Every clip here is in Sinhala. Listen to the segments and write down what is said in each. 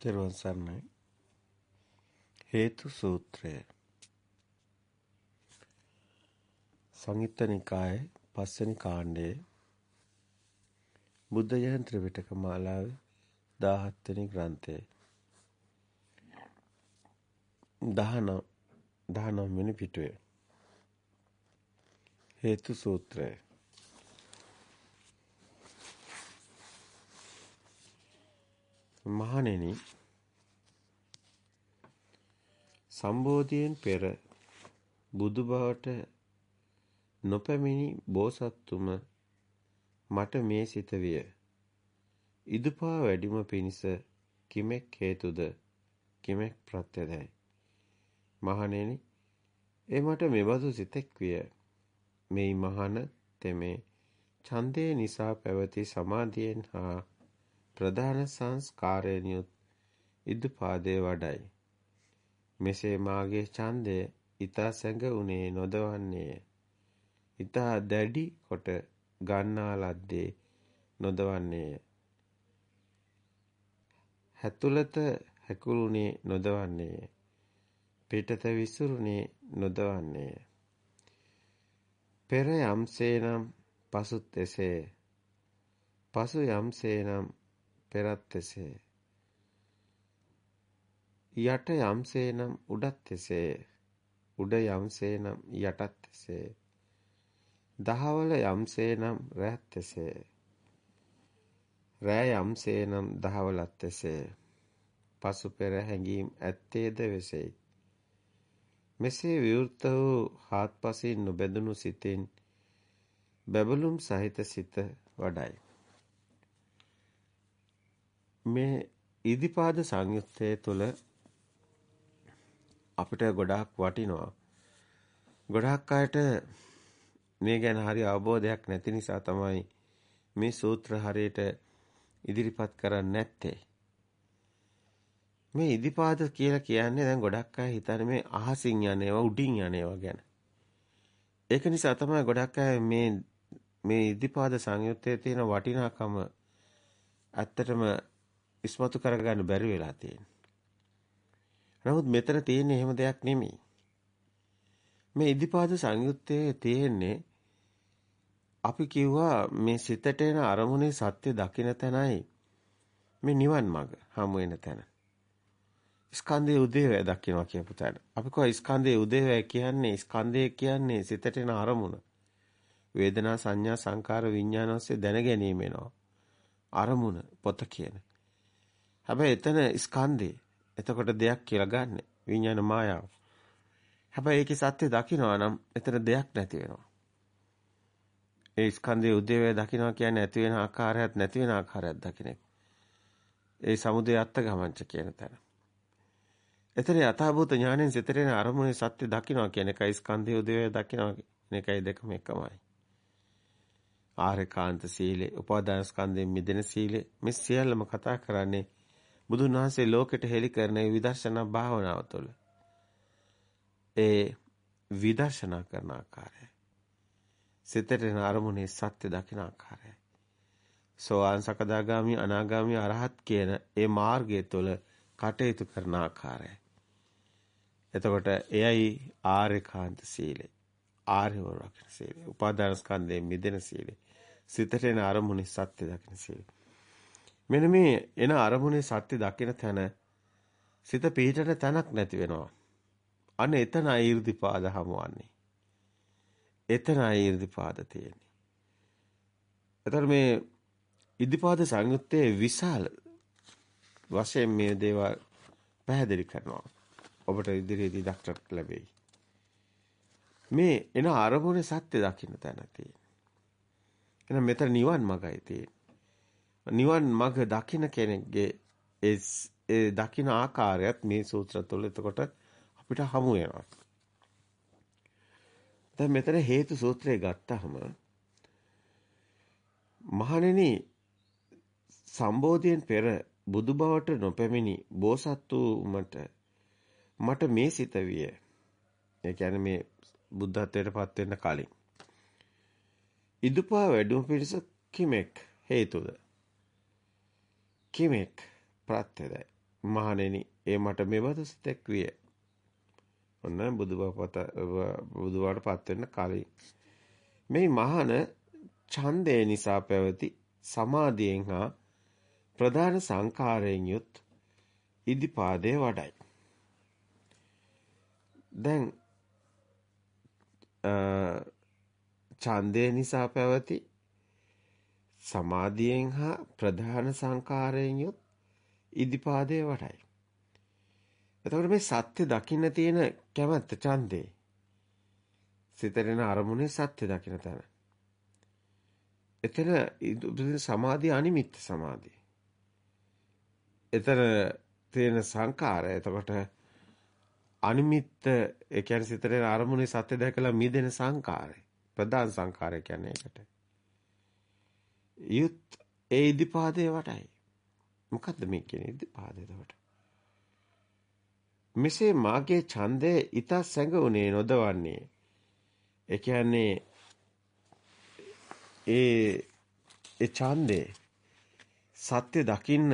තෙරුවන් සරණයි. හේතු සූත්‍රය. සංයුත්ත නිකායේ පස්වෙනි කාණ්ඩයේ බුද්ධ ජයන්ති ත්‍රිපිටක මාලාවේ 17 වෙනි ග්‍රන්ථයේ 19 19 වෙනි පිටුවේ හේතු සූත්‍රය මහණෙනි සම්බෝධියෙන් පෙර බුදු බවට නොපැමිණි බෝසත්තුම මට මේ සිත විය. ඉදුපා වැඩිම පිණිස කිමෙක් හේතුද කිමෙක් ප්‍රත්‍යදයි. මහණෙනි ඒ මට මෙබඳු සිතෙක් විය. මෙයි මහන තෙමේ ඡන්දේ නිසා පැවති සමාධියෙන් හා ප්‍රධාන සංස්කාරයනියුත් ඉදුපාදේ වඩයි. මෙසේ මාගේ ඡන්දය ඊතා සැඟුනේ නොදවන්නේය. ඊතා දැඩි කොට ගන්නා ලද්දේ නොදවන්නේය. හැතුලත හැකුළුනේ නොදවන්නේය. පිටත විසුරුනේ නොදවන්නේය. පෙර යම්සේනම් පසුත් එසේ පසු යම්සේනම් පෙරත් එසේ. යට යම්සේනම් උඩත් එසේ. උඩ යම්සේනම් යටත් එසේ. දහවල යම්සේනම් රැත් එසේ. රෑ යම්සේනම් දහවලත් එසේ. පසු පෙර හැඟීම් ඇත්තේද වෙසෙයි. මෙසේ විවෘත වූ හාත්පසින් නොබැඳුණු සිතින් බබළුම් සහිත සිත වඩයි. මේ ඉදිපාද සංයුත්තය තුළ අපිට ගොඩාක් වටිනවා. ගොඩාක් අයට මේ ගැන හරි අවබෝධයක් නැති නිසා තමයි මේ සූත්‍ර හරියට ඉදිරිපත් කරන්නේ නැත්තේ. මේ ඉදිපාද කියලා කියන්නේ දැන් ගොඩක් අය හිතන්නේ මේ අහසින් යන ඒවා උඩින් යන ඒවා ගැන. ඒක නිසා තමයි ගොඩක් අය මේ මේ ඉදිපාද සංයුත්තේ තියෙන වටිනාකම ඇත්තටම ඉස්මතු කරගන්න බැරි වෙලා තියෙන්නේ. නමුත් මෙතන තියෙන්නේ එහෙම දෙයක් නෙමෙයි. මේ ඉදිපාද සංයුත්තේ තියෙන්නේ අපි කිව්වා මේ සිතට එන අරමුණේ සත්‍ය දකින්න තැනයි මේ නිවන් මඟ හමු වෙන තැන. ස්කන්ධයේ උදේවැය දකින්නවා කියපු තැන. අපි කෝ ස්කන්ධයේ උදේවැය කියන්නේ ස්කන්ධය කියන්නේ සිතට එන අරමුණ. වේදනා සංඥා සංකාර විඥාන ඔස්සේ දැන ගැනීම වෙනවා. අරමුණ පොත කියන. හැබැයි එතන ස්කන්ධේ. එතකොට දෙයක් කියලා ගන්න. විඥාන මායාව. හැබැයි ඒකේ සත්‍ය දකිනවා නම් එතන දෙයක් නැති වෙනවා. ඒ ස්කන්ධයේ උදේවැය දකිනවා කියන්නේ ඇති වෙන ආකාරයක් නැති වෙන ආකාරයක් දකින එක. ඒ සමුදය අත්ගමංච කියන තැන. එතන යථාභූත ඥාණයෙන් සිතරේන අරමුණේ සත්‍ය දකිනවා කියන එකයි ස්කන්ධයේ උදේවැය දකිනවා කියන එකයි දෙකම එකමයි. ආරේකාන්ත සීලේ, උපාදාන ස්කන්ධයෙන් මිදෙන සීලේ මේ සියල්ලම කතා කරන්නේ බුදුන් වහන්සේ ලෝකෙට හෙළි කරන විදර්ශනා භාවනාව තුළ ඒ විදර්ශනා කරන ආකාරය සිතට එන අරමුණේ සත්‍ය දකින ආකාරය සෝවාන් සකදාගාමි අනාගාමි අරහත් කියන ඒ මාර්ගය තුළ කටයුතු කරන ආකාරය. එතකොට එයයි ආර්යකාන්ත සීලය ආර්යව රකින්න සීලය උපාදාන ස්කන්ධයෙන් මිදෙන සීලය සිතට එන අරමුණේ සත්‍ය දකින සීලය. මෙන්න මේ එන අරමුණේ සත්‍ය දකින තැන සිත පිහිටට තැනක් නැති වෙනවා. අන්න එතන ඊර්ධිපාද හමුවන්නේ. එතන ඊර්ධිපාද තියෙන්නේ. එතකොට මේ ඉද්ධිපාද සංයුත්තේ විශාල වශයෙන් මේ දේවල් පැහැදිලි කරනවා. ඔබට ඉදිරියේදී දක්නට ලැබෙයි. මේ එන අරමුණේ සත්‍ය දකින්න තැන තියෙන්නේ. එහෙනම් මෙතන නිවන් මාර්ගයි තියෙන්නේ. නිවන් මඟ දකින කෙනෙක්ගේ ඒ දකින ආකාරයත් මේ සූත්‍ර තුළ එතකොට අපිට හමු වෙනවා. දැන් මෙතන හේතු සූත්‍රය ගත්තහම මහණෙනි සම්බෝධියෙන් පෙර බුදු බවට නොපැමිණි බෝසත් වූමට මට මේ සිත විය. ඒ කියන්නේ මේ බුද්ධත්වයට පත් වෙන්න කලින්. ඉදුපා වැඩුම පිණිස කිමෙක් හේතුද? කිමෙක් ප්‍රත්‍යදයි. මහණෙනි ඒ මට මෙබඳු සිතක් විය. ඔන්න බුදුබවපත බුදුවාට පත් වෙන්න කලින් මේ මහාන ඡන්දය නිසා පැවති සමාධියෙන් හා ප්‍රධාන සංකාරයෙන් යුත් ඉදිපාදයේ වඩයි. දැන් ඡන්දය නිසා පැවති සමාධියෙන් හා ප්‍රධාන සංකාරයෙන් යුත් ඉදිපාදයේ වඩයි. එතකොට මේ සත්‍ය දකින්න තියෙන කැමැත්ත ඡන්දේ සිතරෙන අරමුණේ සත්‍ය දකින්න තැන. එතන සමාධිය අනිමිත්ත සමාධිය. එතන තියෙන සංකාරය එතකොට අනිමිත්ත ඒ කියන්නේ සිතරේ අරමුණේ සත්‍ය දැකලා මිදෙන සංකාරය. ප්‍රධාන සංකාරය කියන්නේ ඒකට. යුත් ඒ ඉදිපාදේ වටයි. මොකද්ද මේ කියන්නේ ඉදිපාදේ එතකොට? මෙසේ මාගේ ඡන්දය ඊට සැඟුනේ නොදවන්නේ. ඒ කියන්නේ ඒ ඒ ඡන්දේ සත්‍ය දකින්න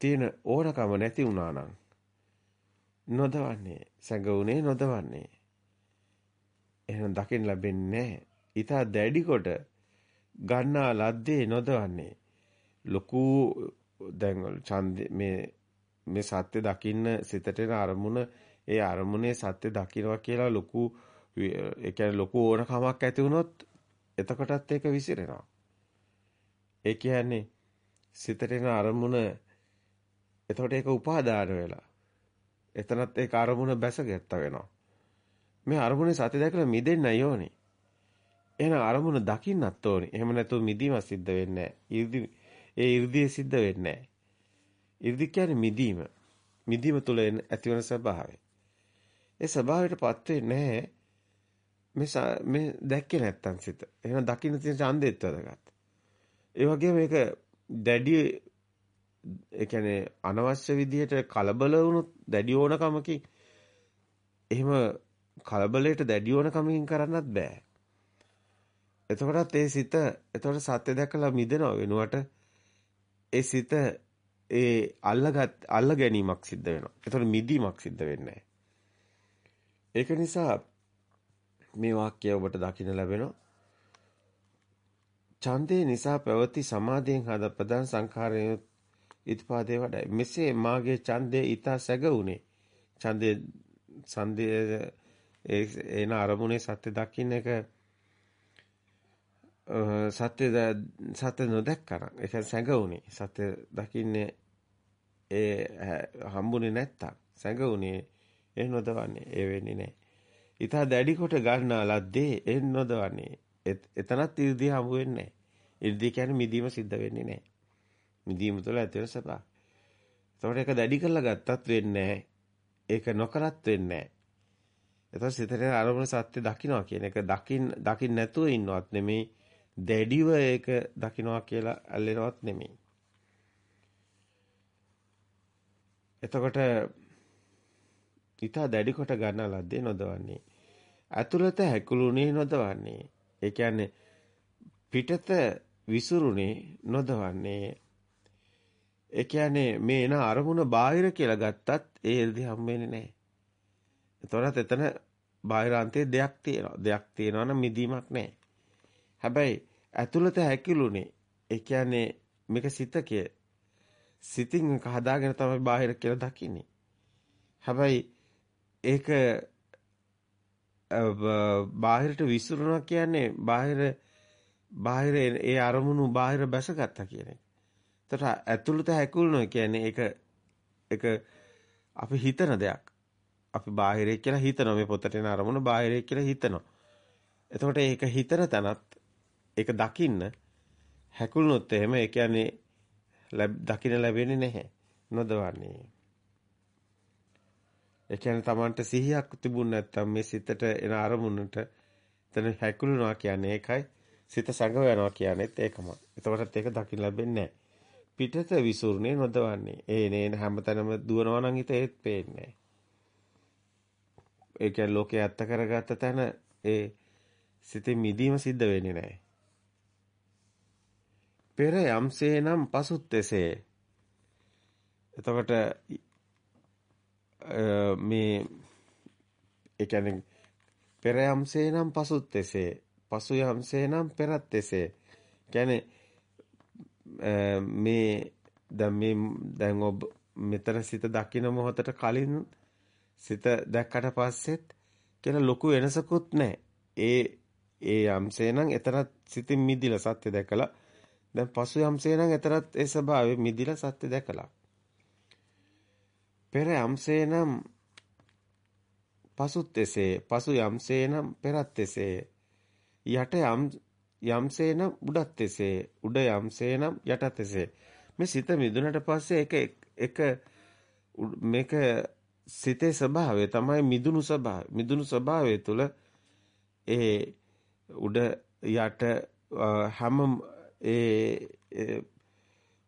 තියෙන ඕනකම නැති වුණා නම් නොදවන්නේ සැඟුනේ නොදවන්නේ එහෙනම් දකින්න ලැබෙන්නේ නැහැ. ඊට දැඩි කොට ගන්නා ලද්දේ නොදවන්නේ ලොකු දැන් ඡන්ද මේ මේ සත්‍ය දකින්න සිතට එන අරමුණ ඒ අරමුණේ සත්‍ය දකින්නවා කියලා ලොකු ඒ කියන්නේ ලොකු ඕනකමක් ඇති වුණොත් එතකොටත් ඒක විසිරෙනවා. ඒ කියන්නේ සිතට එන අරමුණ එතකොට ඒක උපාදාන වෙලා එතනත් ඒක අරමුණ බැසගත්ත වෙනවා. මේ අරමුණේ සති දැකලා මිදෙන්නයි ඕනේ. එන අරමුණ දකින්නත් ඕනි. එහෙම නැතුව මිදීම සිද්ධ වෙන්නේ නැහැ. ඒ 이르දිය සිද්ධ වෙන්නේ නැහැ. 이르දි කියන්නේ මිදීම. මිදීම තුළ ඇති වෙන ස්වභාවය. ඒ ස්වභාවයටපත් වෙන්නේ නැහැ. මේ මේ දැක්කේ නැත්තම් සිත. එහෙනම් දකින්න තියෙන ඡන්දෙත් වැඩගත්. ඒ වගේම මේක දැඩි ඒ කියන්නේ අනවශ්‍ය විදිහට කලබල වුණොත් දැඩි ඕනකමකින් එහෙම කලබලයට දැඩි ඕනකමකින් කරන්නත් බෑ. එතකොටත් ඒ සිත එතකොට සත්‍ය දැකලා මිදෙනව වෙනුවට ඒ සිත ඒ අල්ලගත් අල්ල ගැනීමක් සිද්ධ වෙනවා. එතකොට මිදීමක් සිද්ධ වෙන්නේ ඒක නිසා මේ වාක්‍යය ඔබට දකින්න ලැබෙනවා. ඡන්දේ නිසා පැවති සමාධියෙන් හද ප්‍රධාන සංඛාරයේ ඉතිපාදේ වඩයි. මෙසේ මාගේ ඡන්දේ ඊතා සැග උනේ. ඡන්දේ ඡන්දේ එන අරමුණේ සත්‍ය දකින්න එක සත්‍ය සත්‍ය නොදැක්කනම් ඒක සැඟුනේ සත්‍ය දකින්නේ ඒ හම්බුනේ නැත්තම් සැඟුනේ ඒ නොදවන්නේ ඒ වෙන්නේ නැහැ. ඊට දැඩි කොට ගන්නා ලද්දේ ඒ නොදවන්නේ. එතනත් ඉර්ධිය හම්බ වෙන්නේ නැහැ. ඉර්ධිය කියන්නේ මිදීම සිද්ධ වෙන්නේ නැහැ. මිදීම තුළ ඇති වෙන සබා. ඒතකොට ඒක දැඩි කරලා ගත්තත් වෙන්නේ ඒක නොකරත් වෙන්නේ එතකොට සිතේ අරමුණ සත්‍ය දකින්නවා කියන එක දකින් දකින් නැතුව ඉන්නවත් නෙමෙයි දැඩිව ඒක දකින්නවා කියලා ඇල්ලෙනවත් නෙමෙයි. එතකොට ඊට දැඩි කොට ගන්න ලද්දේ නොදවන්නේ. ඇතුළත හැකුළුනේ නොදවන්නේ. ඒ කියන්නේ පිටත විසුරුනේ නොදවන්නේ. ඒ කියන්නේ මේ එන අරමුණ බාහිර කියලා ගත්තත් ඒ ඉර්ධි හම් වෙන්නේ නැහැ. එතකොට එතන බාහිරාන්තයේ දෙයක් තියෙනවා. දෙයක් තියෙනවා නම් මිදීමක් නැහැ. හැබැයි ඇතුළත හැකිලුනේ ඒ කියන්නේ මේක සිතකය. සිතින් හදාගෙන තමයි බාහිර කියලා දකින්නේ. හැබැයි ඒක බාහිරට විසිරුණා කියන්නේ බාහිර බාහිර ඒ අරමුණු බාහිර බැසගත්තා කියන එක. එතකොට ඇතුළත හැකුළුණා කියන්නේ ඒක ඒක අපි හිතන දෙයක්. අපි බාහිරේ කියලා හිතනවා මේ පොතට එන අරමුණ බාහිරේ කියලා හිතනවා. එතකොට ඒක හිතන තැනත් ඒක දකින්න හැකුළුනොත් එහෙම ඒ කියන්නේ දකින්න ලැබෙන්නේ නැහැ. නොදවන්නේ. ඒ කියන්නේ Tamanට සිහියක් තිබුණ නැත්නම් මේ සිතට එන අරමුණට එතන හැකුළුනවා කියන්නේ ඒකයි. සිත සංගව යනවා කියන්නේත් ඒකමයි. එතකොටත් ඒක දකින්න ලැබෙන්නේ නැහැ. පිටත විසුරුනේ නොදවන්නේ. ඒ නේන හැමතැනම දුවනවා නම් හිත ඒත් පේන්නේ ඒ කියන්නේ ලෝකේ ඇත්ත කරගත්ත තැන ඒ සිතේ මිදීම සිද්ධ වෙන්නේ නැහැ. පෙර යම්සේ නම් පසුත් එසේ. එතකොට මේ ඒ කියන්නේ පෙර යම්සේ නම් පසුත් එසේ පසු යම්සේ නම් පෙරත් එසේ කියන්නේ මේ දැන් මේ දැන් ඔබ මෙතන සිත දකින්න මොහොතට කලින් සිත දැක්කට පස්සෙත් කියලා ලොකු වෙනසකුත් නැහැ. ඒ ඒ යම්සේ නම් එතරම් සිතින් මිදිලා සත්‍ය දැකලා දැන් පසු යම්සේ නම් එතරම් ඒ ස්වභාවය මිදිලා සත්‍ය දැකලා. පෙර යම්සේ නම් පසුත් එසේ පසු යම්සේ නම් පෙරත් එසේ යට යම් යම්සේ නම් උඩත් එසේ උඩ යම්සේ නම් යටත් එසේ. මේ සිත මිදුනට පස්සේ එක එක මේක සිතේ ස්වභාවය තමයි මිදුණු ස්වභාවය. මිදුණු ස්වභාවය තුළ ඒ උඩ යට හැම ඒ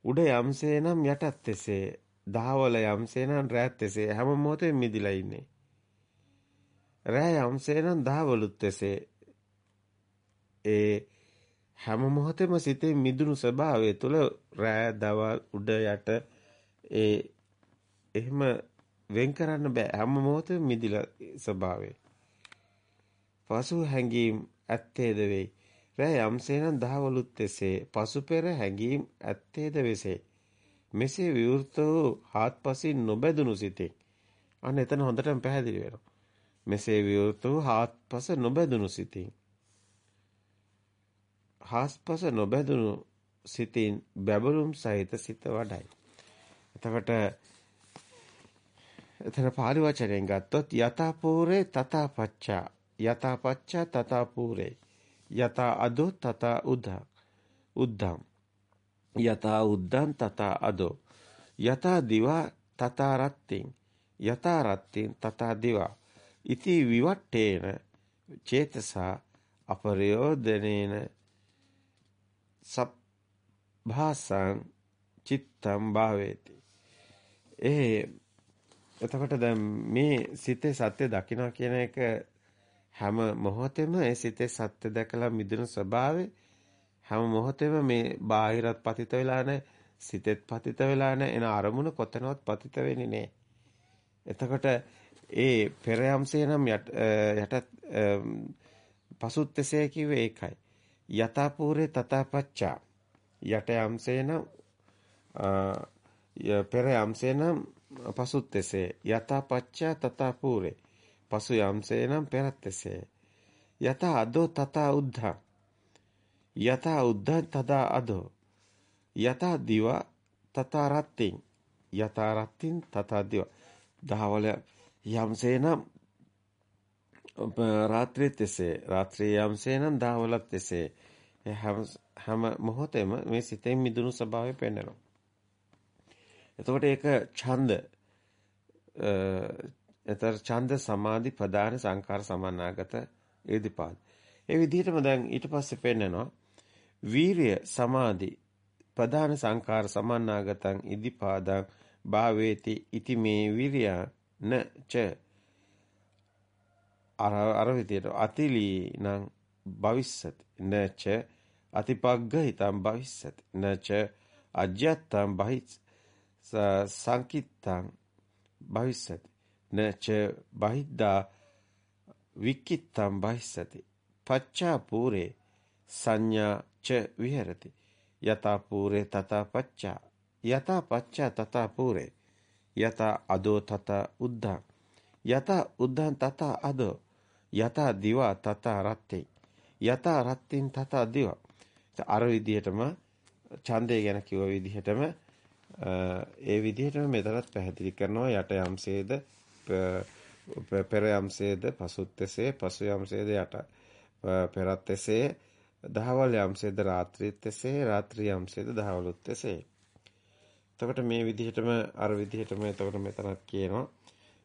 උඩ යම්සේ නම් යටත් එසේ දහවල යම්සේ නම් රැත් එසේ හැම මොහොතෙම මිදිලා ඉන්නේ රෑ යම්සේ නම් දහවලුත් එසේ ඒ හැම මොහොතෙම සිතේ මිදුණු ස්වභාවය තුළ රෑ දවල් උඩ යට ඒ එහෙම වෙන් කරන්න බෑ හැම මොහොතෙම මිදිලා ස්වභාවය. පසු හැඟීම් ඇත්තේද වෙයි. රෑ යම්සේ නම් දහවලුත් එසේ පසු පෙර හැඟීම් ඇත්තේද වෙසේ. මෙසේ විවෘත වූ හාත්පසින් නොබැදුණු සිතේ. අන්න එතන හොඳටම පැහැදිලි වෙනවා. මෙසේ විවෘත වූ හාත්පස නොබැදුණු සිතින් හාස්පස නොබැදුණු සිතින් බැබළුම් සහිත සිත වඩයි. එතකොට එතන පාලි වචනයෙන් ගත්තොත් යතාපූරේ තථාපච්චා යතාපච්චා තථාපූරේ යතා අදෝ තථා උදා. උද්දම්. යතා උද්දන් තථා අදෝ. යතා දිවා තථා රත්තින්. යතා රත්තින් තථා දිවා. ඉති විවට්ටේන චේතසා අපරයෝදනේන සබ්භාසං චිත්තම් භාවේති. ඒ එතකොට දැන් මේ සිතේ සත්‍ය දකින්න කියන එක හැම මොහොතෙම ඒ සිතේ සත්‍ය දැකලා මිදුණු ස්වභාවය හැම මොහොතෙම මේ බාහිරත් පතිත වෙලා නැහැ සිතෙත් පතිත වෙලා නැහැ එන අරමුණ කොතනවත් පතිත වෙන්නේ නැහැ. එතකොට ඒ පෙර යම්සේ නම් යට පසුත් එසේ කිව්වේ ඒකයි. යතාපූරේ තථාපච්චා යට යම්සේන පෙර යම්සේන පසුත් එසේ යතාපච්චා තථාපූරේ පසු යම්සේන පෙරත් එසේ යත අදෝ තථා උද්ධා. යත උද්ධා තදා අදෝ. යත දිවා තථා රත්තින්. යත රත්තින් තථා දිවා. දහවල යම්සේන රාත්‍රියත් එසේ රාත්‍රියේ යම්සේ නම් දහවලත් එසේ හැම මොහොතෙම මේ සිතෙන් මිදුණු ස්වභාවය පෙන්වනවා. එතකොට ඒක ඡන්ද එතර ඡන්ද සමාධි ප්‍රදාන සංකාර සමන්නාගත ඒදිපාද. ඒ විදිහටම දැන් ඊට පස්සේ පෙන්නනවා වීරිය සමාධි ප්‍රධාන සංකාර සමන්නාගතං ඉදිපාදං භාවේති ඉති මේ විරියා න ච. අර අර විදියට අතිලී නම් භවිස්සති නච අතිපග්ග හිතම් භවිස්සති නච අජ්‍යත්තම් භවිස් සංකිත්තං භවිස්සති. නච බහිද්දා වික්කිත්තම් භවිස්සති පච්චා පූරේ සංඥා ච විහෙරති. යතා පූරේ තතා පච්චා. යතා පච්චා තතා පූරේ. යතා අදෝ තතා උද්ධං. යතා උද්ධං තතා අදෝ. යතා දිවා තතා රත්තේ. යතා රත්තින් තතා දිවා. අර විදිහටම ඡන්දය ගැන කිව්ව විදිහටම ඒ විදිහටම මෙතනත් පැහැදිලි කරනවා යට යම්සේද පෙර යම්සේද පසුත්ෙසේ පසු යම්සේද යට පෙරත් එසේ දහවල් යම්සේද රාත්‍රියත් එසේ රාත්‍රී යම්සේද දහවලුත් එසේ එතකොට මේ විදිහටම අර විදිහටම එතකොට මෙතනත් කියනවා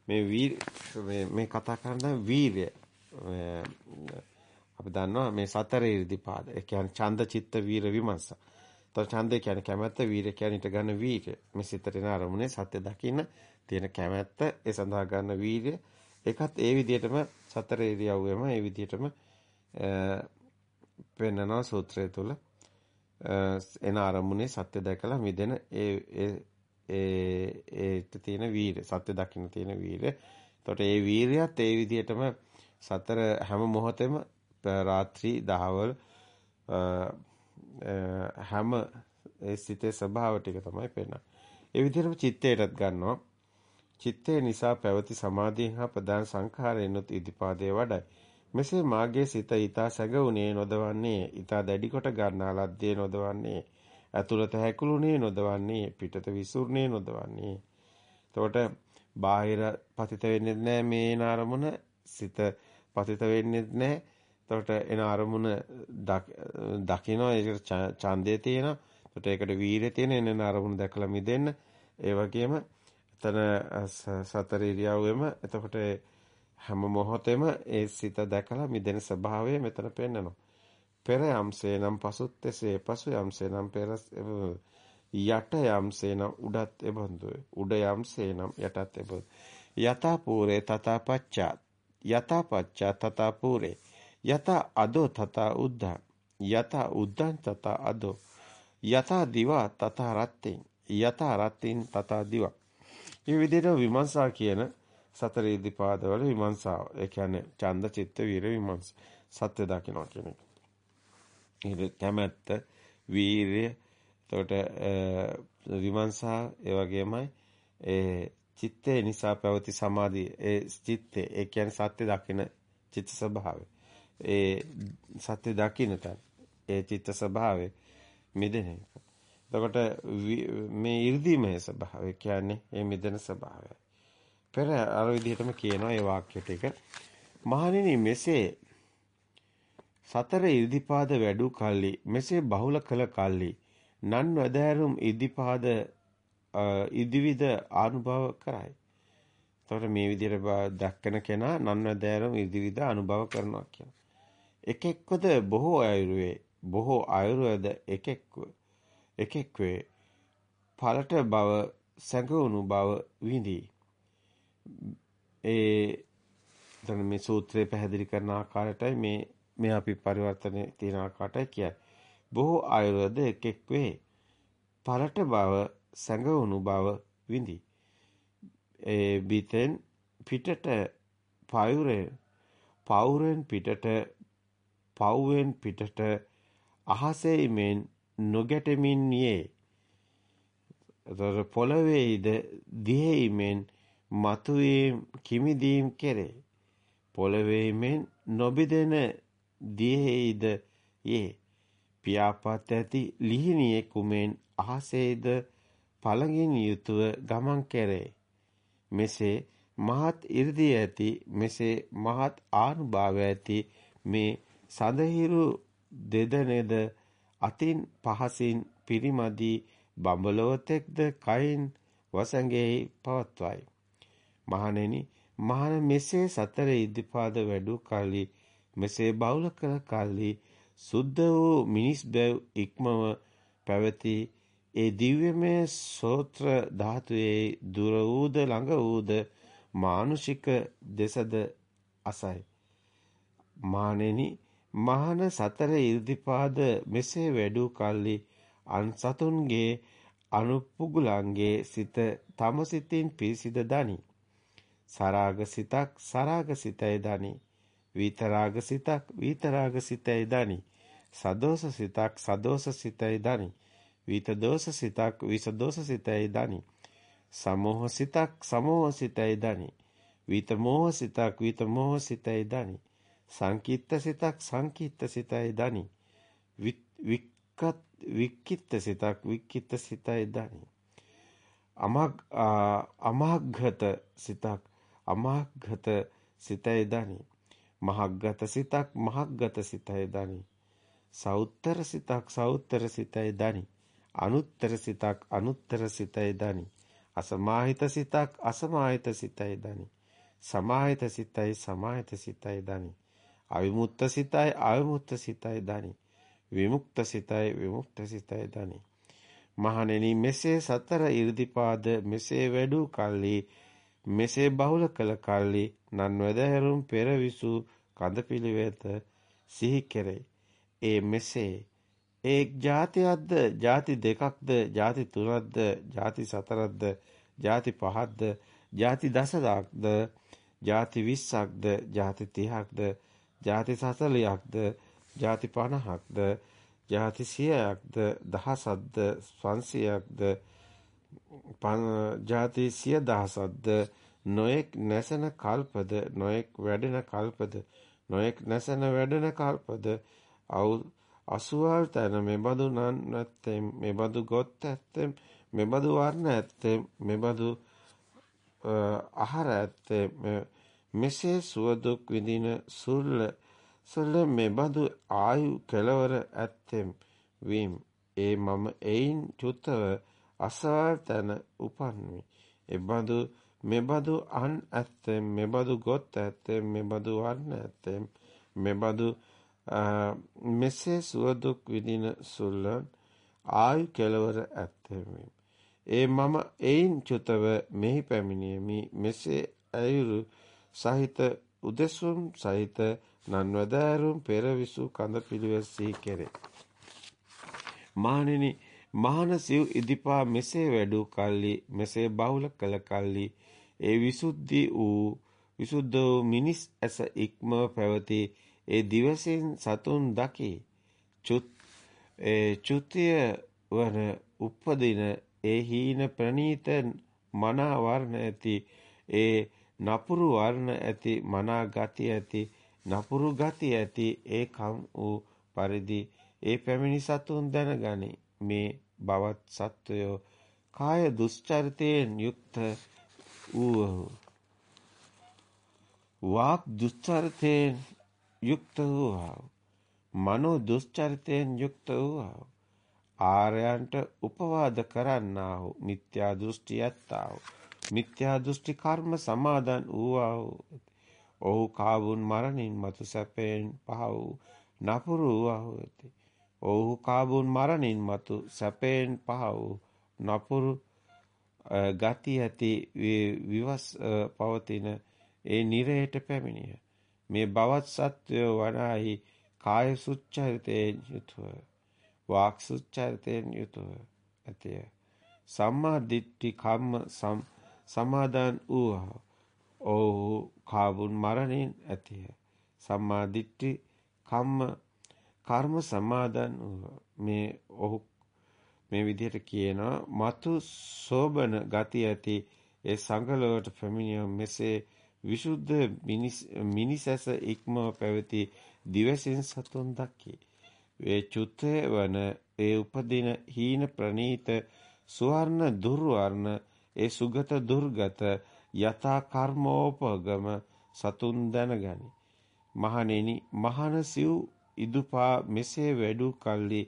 මේ වීර මේ මේ කතා කරන වීර්ය අපි දන්නවා මේ සතර ඉර්ධිපාද. ඒ කියන්නේ ඡන්ද චිත්ත වීර විමර්ශ. තව ඡන්දේ කියන්නේ කැමැත්ත වීර කියන්නේ ඊට ගන්න වීර්ය. මේ සිතට එන අරමුණේ සත්‍ය දකින්න තියෙන කැමැත්ත ඒ සඳහා ගන්න වීර්ය. ඒකත් ඒ විදිහටම සතර ඉරියව්වෙම ඒ විදිහටම පෙන්වනවා සූත්‍රය තුල එන අරමුණේ සත්‍ය දැකලා මිදෙන ඒ ඒ ඒට තියෙන වීරය සත්‍ය දකින්න තියෙන වීරය. එතකොට ඒ වීරියත් ඒ විදිහටම සතර හැම මොහොතෙම රාත්‍රී දහවල් හැම ඒ සිතේ ස්වභාව ටික තමයි පේන්නේ. ඒ විදිහටම චිත්තයටත් ගන්නවා. චිත්තේ නිසා පැවති සමාධියෙන් හා ප්‍රධාන සංඛාරයෙන්ුත් ඉදිපාදයේ වඩයි. මෙසේ මාගේ සිත ඊතා සැගුණේ නොදවන්නේ ඊතා දැඩි කොට ගන්නා ලද්දේ නොදවන්නේ ඇතුළත හැකුළුනේ නොදවන්නේ පිටත විසුරුනේ නොදවන්නේ. එතකොට බාහිර පතිත වෙන්නේ නැහැ මේ එන අරමුණ සිත පතිත වෙන්නේ නැහැ. එතකොට එන අරමුණ දකින්න ඒකට ඡන්දේ තියෙනවා. එතකොට ඒකට වීරිය තියෙන එන අරමුණ දැකලා මිදෙන්න. ඒ වගේම එතන සතර ඉරියව්වෙම එතකොට හැම මොහොතෙම ඒ සිත දැකලා මිදෙන ස්වභාවය මෙතන පෙන්නනවා. පෙර යම්සේ නම් පසුත් එසේ පසු යම්සේ නම් පෙර යට යම්සේ නම් උඩත් එබඳුය. උඩ යම්සේ නම් යටත් එබඳු. යතා පූරේ තතා පච්චා යතා පච්චා තතා පූරේ යතා අදෝ තතා උද්ධා යතා උද්ධං තතා අදෝ යතා දිවා තතා රත්තින් යතා රත්තින් තතා දිවා මේ විදිහට විමර්ශා කියන සතර ඉදිපාදවල විමර්ශාව. ඒ කියන්නේ ඡන්ද චිත්ත වීර විමර්ශ. සත්‍ය දකිනවා කියන එක. ඒක කැමැත්ත, වීරය, එතකොට විමර්ශා ඒ වගේමයි ඒ චිත්තේ නිසා පැවති සමාධිය ඒ චිත්තේ ඒ කියන්නේ සත්‍ය දකින චිත්ත ස්වභාවය. ඒ සත්‍ය දකින්න තන ඒ චිත්ත ස්වභාවය මිදෙන එක. එතකොට මේ 이르දීමේ ස්වභාවය කියන්නේ මේ මිදෙන ස්වභාවයයි. පෙර අර විදිහටම කියනවා ඒ වාක්‍ය ටික. මහණෙනි මෙසේ සතර ඉර්ධිපාද වැඩු කල්ලි මෙසේ බහුල කළ කල්ලි නන් වැදෑරුම් ඉර්ධිපාද ඉදිවිද අනුභව කරයි. එතකොට මේ විදිහට දක්කන කෙනා නන් වැදෑරුම් ඉදිවිද අනුභව කරනවා කියන. එකෙක්වද බොහෝ අයුරුවේ බොහෝ අයුරුවද එකෙක්ව එකෙක් වේ පළට බව සැඟවුණු බව විඳී ඒ දැන් මේ සූත්‍රය පැහැදිලි කරන ආකාරයටයි මේ මේ අපි පරිවර්තනයේ තියෙන ආකාරයටයි කියන්නේ. බොහෝ ආයුර්වේද එකෙක් වේ. පරට බව සැඟවුණු බව විඳි. ඒ බිතෙන් පිටට පයුරේ පවුරෙන් පිටට පවුවෙන් පිටට අහසේ මෙන් නොගැටෙමින් යේ. එතකොට පොළවේයිද දිහෙයිමෙන් මතුවීම් කිමිදීම් කෙරේ. පොළවේයිමෙන් නොබිදෙන දිහෙයිද යේ. පියාපත් ඇති ලිහිණියේ කුමෙන් අහසේද පළඟින් යුතුව ගමන් කෙරේ. මෙසේ මහත් 이르දී ඇති මෙසේ මහත් ආනුභාව ඇති මේ සඳහිරු දෙදෙනේද අතින් පහසින් පිරිමදී බඹලෝතෙක්ද කයින් වසඟෙහි පවත්වයි. මහණෙනි මහණ මෙසේ සතර ඉදිපාද වැඩු කල්ලි මෙසේ බහුල කළ කල්ලි සුද්ධ වූ මිනිස් බැව් ඉක්මව පැවති ඒ දිව්‍යමය සෝත්‍ර ධාතුවේ දුර වූද ළඟ වූද මානුෂික දෙසද අසයි මානෙනි මහන සතර 이르දිපාද මෙසේ වැඩූ කල්ලි අන් සතුන්ගේ අනුපුගුලන්ගේ සිත තම සිතින් පිරිසිද දනි. සරාග සිතක් සරාග සිතයි දනි. විතරාග සිතක් විතරාග සිතයි දනි. සදෝස සිතක් සදෝස සිතයි දනි. විතදෝස සිතක් විසදෝස සිතයි දනි. සමෝහ සිතක් සමෝහ සිතයි දනි. විතමෝහ සිතක් විතමෝහ සිතයි දනි. සංකීර්ත සිතක් සංකීර්ත සිතයි දනි. වික්කත් වික්කිත සිතක් වික්කිත සිතයි දනි. අමග් අමග්ගත සිතක් අමග්ගත සිතයි දනි. මහග්ගත සිතක් මහග්ගත සිතයි දනි. සෞත්තර සිතක් සෞත්තර සිතයි දනි. අනුත්තර සිතක් අනුත්තර සිතයි දනි. අසමාහිත සිතක් අසමාහිත සිතයි දනි. සමාහිත සිතයි සමාහිත සිතයි දනි. අවිමුක්ත සිතයි අවිමුක්ත සිතයි දනි. විමුක්ත සිතයි විමුක්ත සිතයි දනි. මහණෙනි මෙසේ සතර 이르දිපාද මෙසේ වැඩූ කල්ලි මෙසේ බහුල කළ කල්ලි නන්වැදහැරුම් පෙරවිසු කඳ පිළිවෙත සිහි කෙරේ. ඒ මෙසේ ඒ જાතියක්ද ಜಾති දෙකක්ද ಜಾති තුනක්ද ಜಾති සතරක්ද ಜಾති පහක්ද ಜಾති දසක්ද ಜಾති 20ක්ද ಜಾති 30ක්ද ජාති 40ක්ද ජාති 50ක්ද ජාති 100ක්ද දහසක්ද 500ක්ද ජාති 10000ක්ද නොඑක් නැසන කල්පද නොඑක් වැඩෙන කල්පද නොඑක් නැසන වැඩෙන කල්පද අසුවල් තැන මෙබඳු නන් නැත්තෙම් මෙබඳු ගොත් ඇත්තෙම් මෙබඳු වර්ණ ඇත්තෙම් මෙබඳු ආහාර ඇත්තෙම් මෙසේ සුවදුක් විඳින සුල්ල සුල්ල මෙබඳු ආයු කෙලවර ඇත්තෙම් වීම. ඒ මම එයින් චුතව අසවල් තැන උපන්මි. එබඳු මෙබඳු අන් ඇත්තෙම් මෙබඳු ගොත් ඇත්තෙම් මෙබඳු වර්ණ ඇත්තෙම් මෙබඳු මෙසේ සුවදුක් විඳින සුල්ලන් ආයු කෙලවර ඇත්තෙමි. ඒ මම එයින් චුතව මෙහි පැමිණියමි මෙසේ අයුරු සහිත උදෙසුම් සහිත නන්වදාරුම් පෙරවිසු කඳ පිළිවෙස් සිහි කෙරේ. මානෙනි මහාන සිව් ඉදිපා මෙසේ වැඩූ කල්ලි මෙසේ බහුල කළ කල්ලි ඒ විසුද්ධි වූ විසුද්ධ වූ මිනිස් ඇස ඉක්මව පැවති ඒ දිවසින් සතුන් දකි. චුත් ඒ චුතිය වන උපදින ඒ හීන ප්‍රනීත මනා වර්ණ ඇති ඒ නපුරු වර්ණ ඇති මනා ගති ඇති නපුරු ගති ඇති ඒ කම් වූ පරිදි ඒ පැමිණි සතුන් දැනගනි. මේ බවත් සත්වයෝ කාය දුස්චරිතයෙන් යුක්ත වූ වාක් දුස්චරිතයෙන් යුක්ත වූවා මනෝ දුස්චරිතයෙන් යුක්ත වූවා ආර්යයන්ට උපවාද කරන්නා වූ මිත්‍යා දෘෂ්ටි ඇත්තා වූ මිත්‍යා දෘෂ්ටි කර්ම සමාදන් වූවා. වූ ඔහු කාවුන් මරණින් මතු සැපයෙන් පහ වූ නපුරු වූවා වූ ඔහු කාවුන් මරණින් මතු සැපයෙන් පහ වූ නපුරු ගති ඇති විවස් පවතින ඒ නිරයට පැමිණිය. මේ බවත් සත්වය වනාහි කාය සුච්චරිතයෙන් යුතුව වාක් සුච්චරිතයෙන් යුතුව ඇතය. සම්මා දිට්ඨි කම්ම සමාදන් වූවා ඔහු කාබුන් මරණින් ඇතිය සම්මා දිට්ඨි කම්ම කර්ම සමාදන් වූවා මේ ඔහු මේ විදිහට කියනවා මතු සෝබන ගති ඇති ඒ සංගලවට පැමිණිය මෙසේ විසුද්ධ මිනිසැස ඉක්මව පැවති දිවසින් සතුන් දකි. වේ චුත්තේ වන ඒ උපදින හීන ප්‍රනීත සුවර්ණ දුර්වර්ණ ඒ සුගත දුර්ගත යථා කර්මෝපගම සතුන් දැනගනි. මහණෙනි මහන සිව් ඉදුපා මෙසේ වැඩු කල්ලි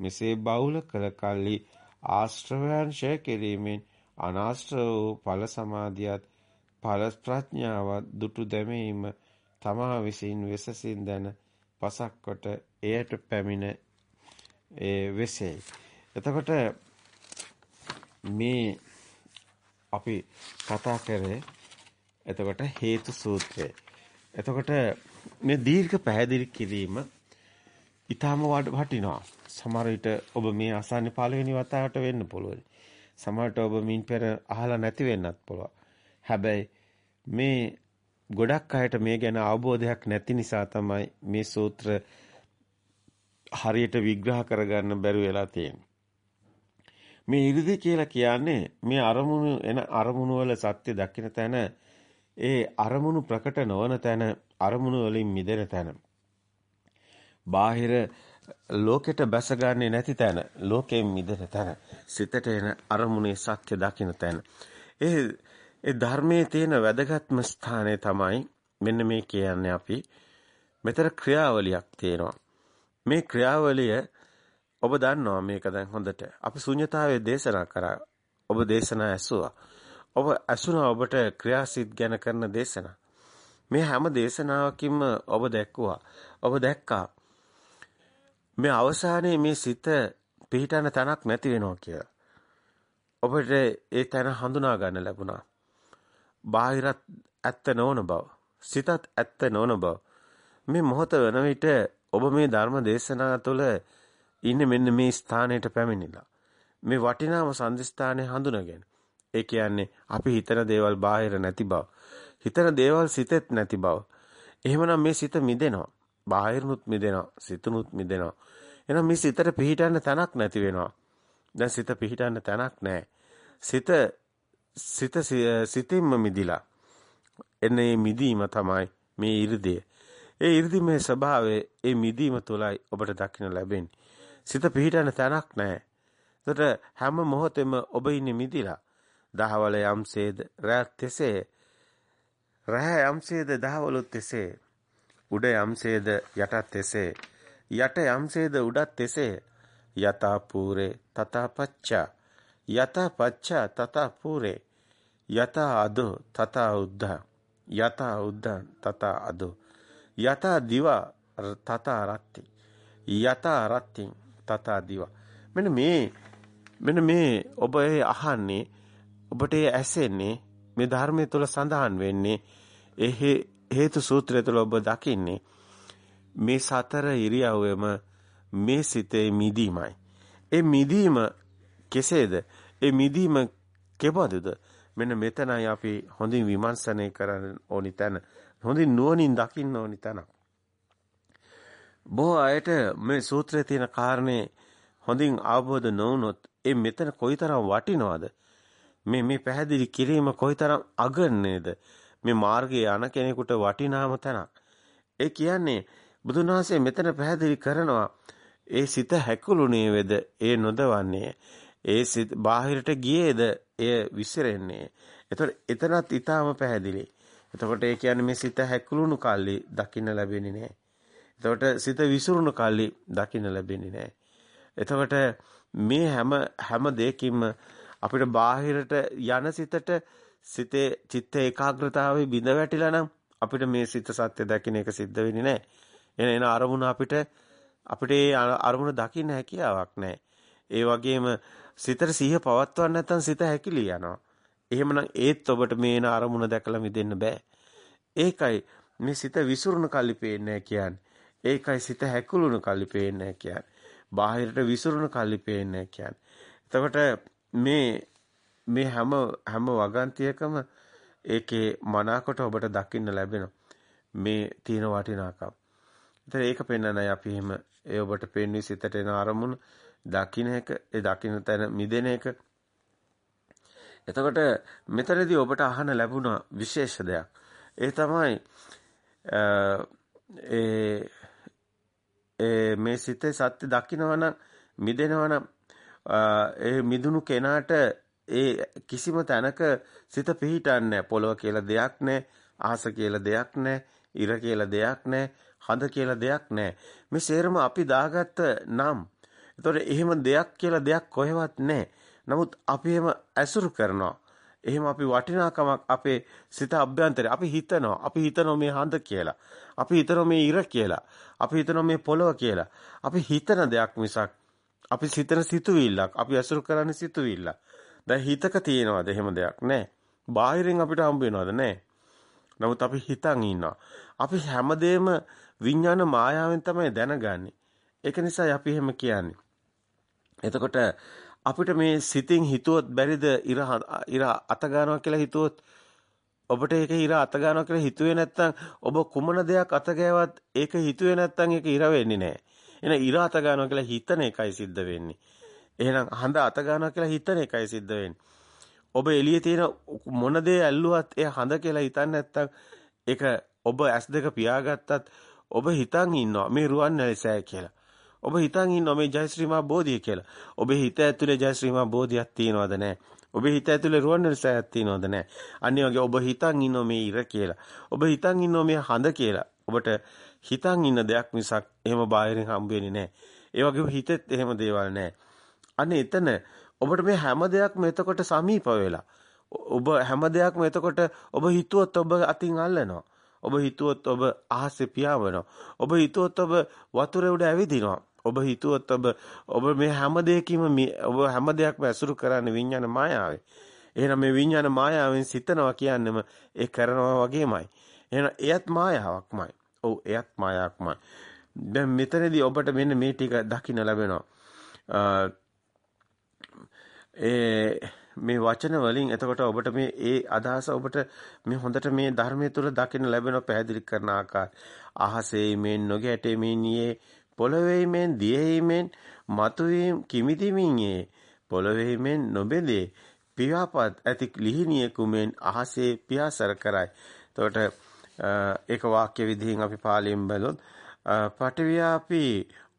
මෙසේ බහුල කළ කල්ලි ආශ්‍රවයන් ෂය කිරීමෙන් අනාශ්‍රව වූ ඵල සමාධියත් ඵල ප්‍රඥාවත් දුටු දැමීම තමා විසින් වෙසසින් දැන පසක් කොට එයට පැමිණ ඒ වෙසේ. එතකොට මේ අපි කතා කරේ එතකොට හේතු සූත්‍රය. එතකොට මේ දීර්ඝ පැහැදිලි කිරීම ඊටම වටිනවා. සමහර විට ඔබ මේ අසන්නේ පළවෙනි වතාවට වෙන්න පුළුවන්. සමහරට ඔබ මින් පෙර අහලා නැති වෙන්නත් පුළුවන්. හැබැයි මේ ගොඩක් අයට මේ ගැන අවබෝධයක් නැති නිසා තමයි මේ සූත්‍ර හරියට විග්‍රහ කරගන්න බැරි වෙලා තියෙන්නේ. මේ 이르දි කියලා කියන්නේ මේ අරමුණු එන අරමුණු වල සත්‍ය දකින්න තැන ඒ අරමුණු ප්‍රකට නොවන තැන අරමුණු වලින් මිදෙන තැන. බාහිර ලෝකෙට බැසගන්නේ නැති තැන ලෝකයෙන් මිදෙන තැන සිතට එන අරමුණේ සත්‍ය දකින්න තැන. ඒ ඒ ධර්මයේ තියෙන වැදගත්ම ස්ථානය තමයි මෙන්න මේ කියන්නේ අපි මෙතර ක්‍රියාවලියක් තියෙනවා. මේ ක්‍රියාවලිය ඔබ දන්නවා මේක දැන් හොඳට. අපි ශුන්‍යතාවයේ දේශනා කරා. ඔබ දේශනා ඇසුවා. ඔබ ඇසුණා ඔබට ක්‍රියාසිට ගැන කරන දේශනා. මේ හැම දේශනාවකින්ම ඔබ දැක්කුවා. ඔබ දැක්කා මේ අවසානයේ මේ සිත පිහිටන තැනක් නැති වෙනවා කියලා. ඔබට ඒ තැන හඳුනා ගන්න ලැබුණා. බාහිරත් ඇත්ත නොවන බව, සිතත් ඇත්ත නොවන බව. මේ මොහොත වෙන විට ඔබ මේ ධර්ම දේශනා තුළ ඉන්නේ මෙන්න මේ ස්ථානයට පැමිණිලා. මේ වටිනාම සංදිස්ථානය හඳුනගෙන. ඒ කියන්නේ අපි හිතන දේවල් බාහිර නැති බව. හිතන දේවල් සිතෙත් නැති බව. එහෙමනම් මේ සිත මිදෙනවා. බාහිරනුත් මිදෙනවා. සිතනුත් මිදෙනවා. එහෙනම් මේ සිතට පිහිටන්න තැනක් නැති වෙනවා. දැන් සිත පිහිටන්න තැනක් නැහැ. සිත සිත සිතින්ම මිදිලා. එන්නේ මිදීම තමයි මේ 이르දය. ඒ 이르දීමේ ස්වභාවය ඒ මිදීම තුලයි ඔබට දකින්න ලැබෙන්නේ. සිත පිහිටන්න තැනක් නැහැ. එතකොට හැම මොහොතෙම ඔබ ඉන්නේ මිදිලා. දහවල යම්සේද රැත් තෙසේ. රැහැ යම්සේද දහවලුත් තෙසේ. උඩ යම්සේද යටත් තෙසේ. යට යම්සේද උඩත් තෙසේ. යතා පූරේ තතා පච්චා. යතා පච්චා තතා පූරේ. යතා අදෝ තතා උද්ධා. යතා උද්ධා තතා අදෝ. යතා දිවා තතා රත්ති. යතා රත්ති. තතා දිවා මෙන්න මේ මෙන්න මේ ඔබ අහන්නේ ඔබට ඇසෙන්නේ මේ ධර්මයේ තුල සඳහන් වෙන්නේ ඒ හේතු සූත්‍රය තුල ඔබ දකින්නේ මේ සතර ඉරියව්වෙම මේ සිතේ මිදීමයි. ඒ මිදීම කෙසේද? ඒ මිදීම කෙබඳුද? මෙන්න මෙතනයි අපි හොඳින් විමර්ශනය කරන්න ඕනි තැන. හොඳින් නුවණින් දකින්න ඕනි තැන. බොහෝ අයට මේ සූත්‍රයේ තියෙන කාරණේ හොඳින් අවබෝධ නොවුනොත් ඒ මෙතන කොයිතරම් වටිනවද? මේ මේ පැහැදිලි කිරීම කොයිතරම් අගන්නේද? මේ මාර්ගයේ යන කෙනෙකුට වටිනාම තැනක්. ඒ කියන්නේ බුදුන් වහන්සේ මෙතන පැහැදිලි කරනවා ඒ සිත හැකුළුනේ වේද ඒ නොදවන්නේ. ඒ සිත බාහිරට ගියේද එය විසිරෙන්නේ. එතකොට එතනත් ඊටාම පැහැදිලි. එතකොට ඒ කියන්නේ මේ සිත හැකුළුණු කල්ලි දකින්න ලැබෙන්නේ නැහැ. එතකොට සිත විසිරුණු කල්ලි දකින්න ලැබෙන්නේ නැහැ. එතකොට මේ හැම හැම දෙයකින්ම අපිට බාහිරට යන සිතට සිතේ චිත්ත ඒකාග්‍රතාවයේ බිඳ වැටිලා නම් අපිට මේ සිත සත්‍ය දකින්න එක සිද්ධ වෙන්නේ නැහැ. එන එන අරමුණ අපිට අපිට ඒ අරමුණ දකින්න හැකියාවක් නැහැ. ඒ වගේම සිතට සිහිය පවත්වන්න නැත්නම් සිත හැකිලී යනවා. එහෙමනම් ඒත් ඔබට මේ එන අරමුණ දැකලා මිදෙන්න බෑ. ඒකයි මේ සිත විසිරුණු කල්ලි පේන්නේ කියන්නේ. ඒකයි සිත හැකුළුණු කල්ලි පේන්නේ කියන්නේ. බාහිරට විසිරුණු කල්ලි පේන්නේ කියන්නේ. එතකොට මේ මේ හැම හැම වගන්තියකම ඒකේ මනාකොට ඔබට දකින්න ලැබෙනවා. මේ තියෙන වටිනාකම්. ඉතින් ඒක පෙන්වන්නයි අපි එහෙම ඒ ඔබට පෙන්වි සිතට එන අරමුණ දකින්න එක, ඒ දකින්න තැන මිදෙන එක. එතකොට මෙතනදී ඔබට අහන්න ලැබුණ විශේෂ දෙයක්. ඒ තමයි ඒ ඒ මේ සිතේ සත්‍ය දකින්නවනම් මිදෙනවනම් ඒ මිදුණු කෙනාට ඒ කිසිම තැනක සිත පිහිටන්නේ පොළව කියලා දෙයක් නැහැ ආස කියලා දෙයක් නැහැ ඉර කියලා දෙයක් නැහැ හඳ කියලා දෙයක් නැහැ. මේ සේරම අපි දාගත්ත නම් ඒතකොට එහෙම දෙයක් කියලා දෙයක් කොහෙවත් නැහැ. නමුත් අපි එහෙම ඇසුරු කරනවා. එහෙම අපි වටිනාකමක් අපේ සිත අභ්‍යන්තරේ අපි හිතනවා අපි හිතනවා මේ හඳ කියලා අපි හිතනවා මේ ඉර කියලා අපි හිතනවා මේ පොළව කියලා අපි හිතන දෙයක් මිසක් අපි සිතන සිතුවිල්ලක් අපි අසුරු කරන්නේ සිතුවිල්ලක්. දැන් හිතක තියෙනවද එහෙම දෙයක් නැහැ. බාහිරින් අපිට හම්බ වෙනවද නැහැ. නමුත් අපි හිතන් ඉන්නවා. අපි හැමදේම විඥාන මායාවෙන් තමයි දැනගන්නේ. ඒක නිසා අපි එහෙම කියන්නේ. එතකොට අපිට මේ සිතින් හිතුවොත් බැරිද ඉර ඉර අත ගන්නවා කියලා හිතුවොත් ඔබට ඒක ඉර අත ගන්නවා කියලා හිතුවේ නැත්නම් ඔබ කුමන දෙයක් අත ගෑවත් ඒක හිතුවේ නැත්නම් ඒක ඉර වෙන්නේ නැහැ. එහෙනම් ඉර අත ගන්නවා කියලා හිතන එකයි සිද්ධ වෙන්නේ. එහෙනම් හඳ අත ගන්නවා කියලා හිතන එකයි සිද්ධ වෙන්නේ. ඔබ එළියේ තියෙන මොන දේ ඇල්ලුවත් ඒ හඳ කියලා හිතන්නේ නැත්නම් ඒක ඔබ S2 පියාගත්තත් ඔබ හිතන් ඉන්නවා මේ රුවන්වැලි සෑය කියලා. ඔබ හිතන් ඉන්නවා මේ ජයශ්‍රීමා බෝධිය කියලා. ඔබේ හිත ඇතුලේ ජයශ්‍රීමා බෝධියක් තියනවද නැහැ? ඔබේ හිත ඇතුලේ රුවන්වැලි සෑයක් තියනවද නැහැ? අනිත් වගේ ඔබ හිතන් ඉන්නවා මේ ඉර කියලා. ඔබ හිතන් ඉන්නවා මේ හඳ කියලා. ඔබට හිතන් ඉන්න දෙයක් මිසක් එහෙම බාහිරින් හම්බ වෙන්නේ නැහැ. ඒ වගේම හිතෙත් එහෙම දේවල් නැහැ. අනේ එතන ඔබට මේ හැම දෙයක්ම එතකොට සමීප වෙලා. ඔබ හැම දෙයක්ම එතකොට ඔබ හිතුවොත් ඔබ අතින් අල්ලනවා. ඔබ හිතුවොත් ඔබ අහසේ පියාඹනවා. ඔබ හිතුවොත් ඔබ වතුරේ උඩ ඇවිදිනවා. ඔබ හිතුවොත් ඔබ ඔබ මේ හැම දෙයකින්ම ඔබ හැම දෙයක්ම ඇසුරු කරන්නේ විඤ්ඤාණ මායාවේ. එහෙනම් මේ විඤ්ඤාණ මායාවෙන් සිතනවා කියන්නේම ඒ කරනවා වගේමයි. එහෙනම් එයත් මායාවක්මයි. ඔව් එයත් මායාවක්මයි. දැන් මෙතනදී ඔබට මෙන්න මේ ටික දකින්න ලැබෙනවා. ඒ මේ වචන වලින් එතකොට ඔබට මේ ඒ අදහස ඔබට මේ හොඳට මේ ධර්මයේ තුල දකින්න ලැබෙන පැහැදිලි කරන ආකාර අහසේ මෙන් නොගැටෙමින් යේ පොළවේ මෙන් දියෙහිමෙන් මතුවීම් කිමිදිමින් යේ පොළවේ මෙන් නොබෙදේ. පියාපත් ඇති ලිහිණියෙකු මෙන් අහසේ පියාසර කරයි. එතකොට ඒක වාක්‍ය විදිහින් අපි පාලියෙන් බැලුවොත් පටවියාපි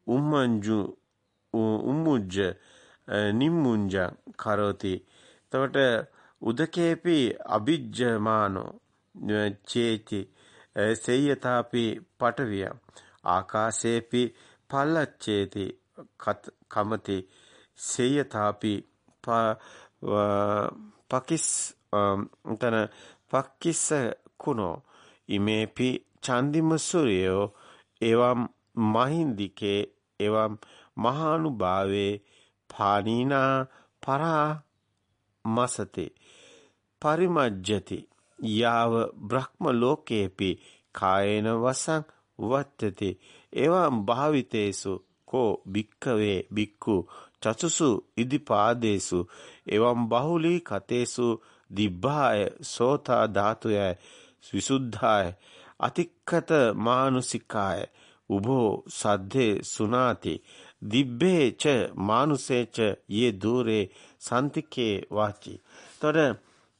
උම්මංජු උම්මුජ්ජ නිම්මුංජ කරෝති. එතකොට උදකේපි අභිජ්ජමානෝ චේති සේයතාපි පටවිය. ආකාශේපි පල්ලච්චේති කමති සේයතාපි පකිස් උතන පක්කිස්ස කුණෝ. ඉමේපි චන්දිම සූර්යෝ එවම් මහින්දිකේ එවම් මහානුභාවේ පානීනා පරා මසතේ පරිමජ්ජති. යාව බ්‍රහ්ම ලෝකේපි කායේන වසං වත්තති එවම් භාවිතේසු කෝ භික්කවේ භික්ඛු චතුසු ඉදිපාදේසු එවම් බහුලී කතේසු දිබ්බාය සෝතා ධාතුයයි විසුද්ධාය අතික්කත මානුසිකාය උභෝ සද්දේ සුනාති දිබ්බේ ච මානුසේ ච යේ দূරේ සන්තිකේ වාචි. එතකොට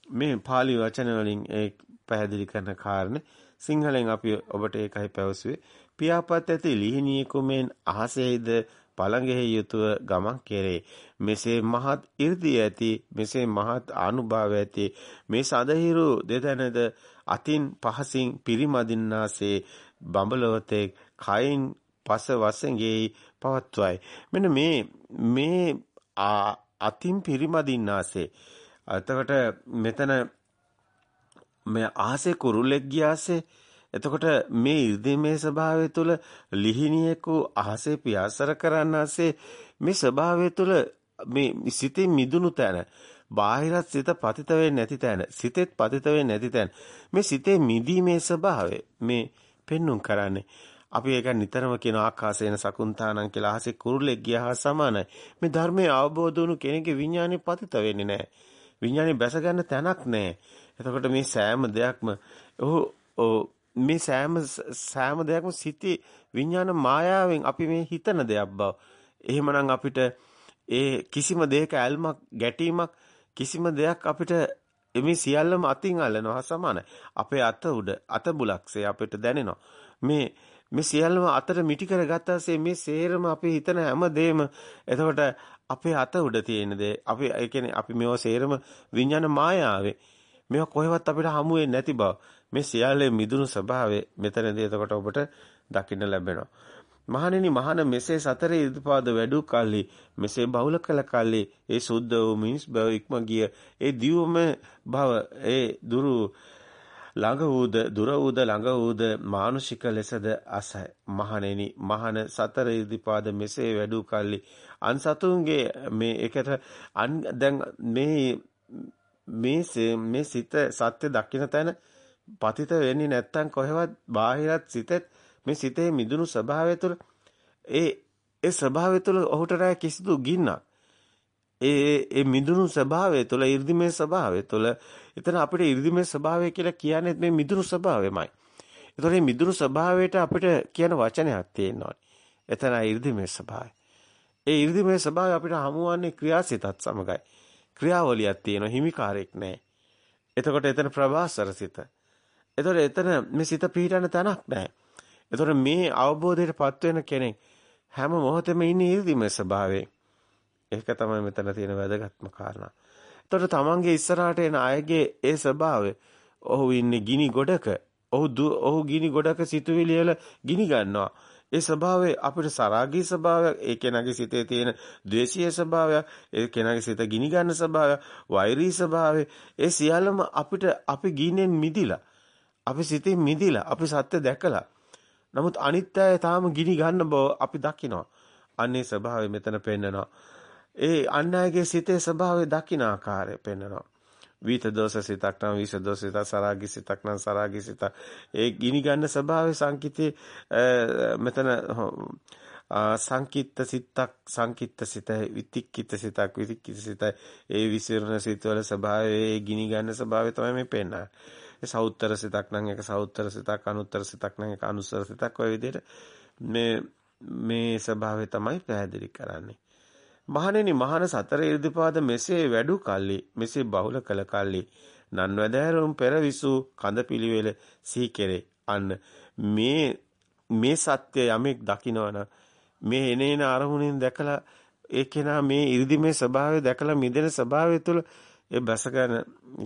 මේ pāli වචන වලින් ඒ පැහැදිලි කරන කාරණේ සිංහලෙන් අපි ඔබට ඒකයි පැවසුවේ පියාපත් ඇති ලිහිණියෙකුමෙන් අහසේද පළඟෙහි යුතුව ගමන් කෙරේ. මෙසේ මහත් 이르දී ඇති මෙසේ මහත් ආනුභාව ඇති මේ සදහිරු දෙදැනද අතින් පහසින් පිරිමදින්නාසේ බඹලවතේ කයින් පස වසඟේ පවත්වයි. මෙන්න මේ මේ අතින් පිරිමදින්නාසේ එතකොට මෙතන මේ ආසේ කුරුල්ලෙක් ගියාසේ එතකොට මේ ඉර්ධිමේ ස්වභාවය තුළ ලිහිණියෙකු අහසේ පියාසර කරන්නාසේ මේ ස්වභාවය තුළ මේ සිතේ මිදුණු තැන බාහිරත් සිත පතිත නැති තැන සිතෙත් පතිත නැති තැන මේ සිතේ මිදීමේ ස්වභාවය මේ පෙන්눔 කරන්නේ. අපි ඒක නිතරම කියන ආකාශයන සකුන්තානං කියලා අහසේ කුරුල්ලෙක් ගියා හා සමානයි. මේ ධර්මයේ අවබෝධ වුණු කෙනෙක්ගේ විඥානේ පතිත වෙන්නේ නැහැ. විඥානේ බැස ගන්න තැනක් නැහැ එතකොට මේ සෑම දෙයක්ම ඔහු මේ සෑම සෑම දෙයක්ම සිටි විඥාන මායාවෙන් අපි මේ හිතන දෙයක් බව. එහෙමනම් අපිට ඒ කිසිම දෙයක ඇල්මක් ගැටීමක් කිසිම දෙයක් අපිට මේ සියල්ලම අතින් අල්ලනවා සමානයි. අපේ අත උඩ අත බුලක්සේ අපිට දැනෙනවා. මේ මේ සියල්ලම අතට මිටි කරගත්තාසේ මේ සේරම අපි හිතන හැම දෙයක්ම එතකොට අපේ අත උඩ තියෙන දේ. අපි ඒ කියන්නේ අපි මේවා සේරම විඥාන මායාවේ. මේවා කොහෙවත් අපිට හමු වෙන්නේ නැති බව. මේ සියල්ලේ මිදුණු ස්වභාවය මෙතනදී එතකොට ඔබට දකින්න ලැබෙනවා. මහණෙනි මහණ මෙසේ සතරේ ඉදපාද වැඩු කල්ලි මෙසේ බහුල කළ කල්ලි ඒ සුද්ධ වූ මිනිස් බව ඉක්ම ගිය ඒ දිවම භව ඒ දුරු ළඟ වූද දුර වූද ළඟ වූද මානුෂික ලෙසද අසයි. මහණෙනි මහණ සතර ඉදිපාද මෙසේ වැඩු කල්ලි අන් සතුන්ගේ මේ ඒකට අන් දැන් මේ මේ මේ සිත සත්‍ය දකින්න තැන පතිත වෙන්නේ නැත්තම් කොහෙවත් බාහිරත් සිතෙත් මේ සිතේ මිදුණු ස්වභාවය තුළ ඒ ඒ ස්වභාවය තුළ ඔහුට රැ කිසිදු ගින්නක් ඒ ඒ මිදුණු ස්වභාවය තුළ 이르දිමේ ස්වභාවය තුළ එතන අපිට 이르දිමේ ස්වභාවය කියලා කියන්නේ මේ මිදුණු ස්වභාවයමයි. ඒතකොට මේ මිදුණු ස්වභාවයට අපිට කියන වචනයක් තියෙනවා. එතන 이르දිමේ ස්වභාවය. ඒ 이르දිමේ ස්වභාවය අපිට හමුවන්නේ ක්‍රියාසිතත් සමගයි. ක්‍රියාවලියක් තියෙනවා හිමිකාරයක් නැහැ. එතකොට එතන ප්‍රවාසර සිත. එතකොට එතන මේ සිත පිහිටන තැනක් නැහැ. එතකොට මේ අවබෝධයටපත් වෙන කෙනෙක් හැම මොහොතෙම ඉන්නේ ඉර්ධිම ස්වභාවයෙන්. ඒක තමයි මෙතන තියෙන වැදගත්ම කාරණා. එතකොට තමන්ගේ ඉස්සරහට එන අයගේ ඒ ස්වභාවය ඔහු ඉන්නේ ගිනි ගොඩක. ඔහු ඔහු ගිනි ගොඩක සිතුවිලි වල ගිනි ගන්නවා. ඒ ස්වභාවය අපිට සරාගී ස්වභාවයක් ඒ කෙනාගේ සිතේ තියෙන ද්වේෂීය ස්වභාවයක් ඒ කෙනාගේ සිත ගිනි ගන්න ස්වභාවය වෛරී ස්වභාවය ඒ සියල්ලම අපිට අපි ගින්නෙන් මිදිලා අපි සිතේ මිදිලා අපි සත්‍ය දැකලා. නමුත් අනිත් අය තාම ගිනි ගන්න බව අපි දකිනවා. අන්නේ ස්වභාවය මෙතන පෙන්නනවා. ඒ අන් අයගේ සිතේ ස්වභාවය දකින ආකාරය පෙන්නනවා. විත දෝෂ සිතක් නම් විස දෝෂ සිතක් සරාගී සිතක් නම් සරාගී සිතක් ඒ ගිනි ගන්න ස්වභාවය සංකිතේ මෙතන සංකිට්ත සිතක් සංකිට්ත සිත විතික්කිත සිතක් විතික්කිත සිත ඒ විසිරණ සිතවල ස්වභාවය ඒ ගිනි ගන්න ස්වභාවය තමයි මේ පෙන්නන්නේ. ඒ සෞත්තර සිතක් නම් ඒක සෞත්තර සිතක් අනුත්තර සිතක් නම් ඒක අනුස්සර සිතක් ඔය විදිහට මේ මේ ස්වභාවය තමයි පැහැදිලි කරන්නේ. මහණෙනි මහණ සතර ඉර්ධිපාද මෙසේ වැඩු කල්ලි මෙසේ බහුල කළ කල්ලි නන්වැදෑරුම් පෙරවිසු කඳ පිළිවෙල සිහි කෙරේ. අන්න මේ මේ සත්‍ය යමෙක් දකිනවනම් මේ එනේන අරමුණෙන් දැකලා ඒ කෙනා මේ 이르දිමේ ස්වභාවය දැකලා මිදෙන ස්වභාවය තුළ ඒ බැස ගන්න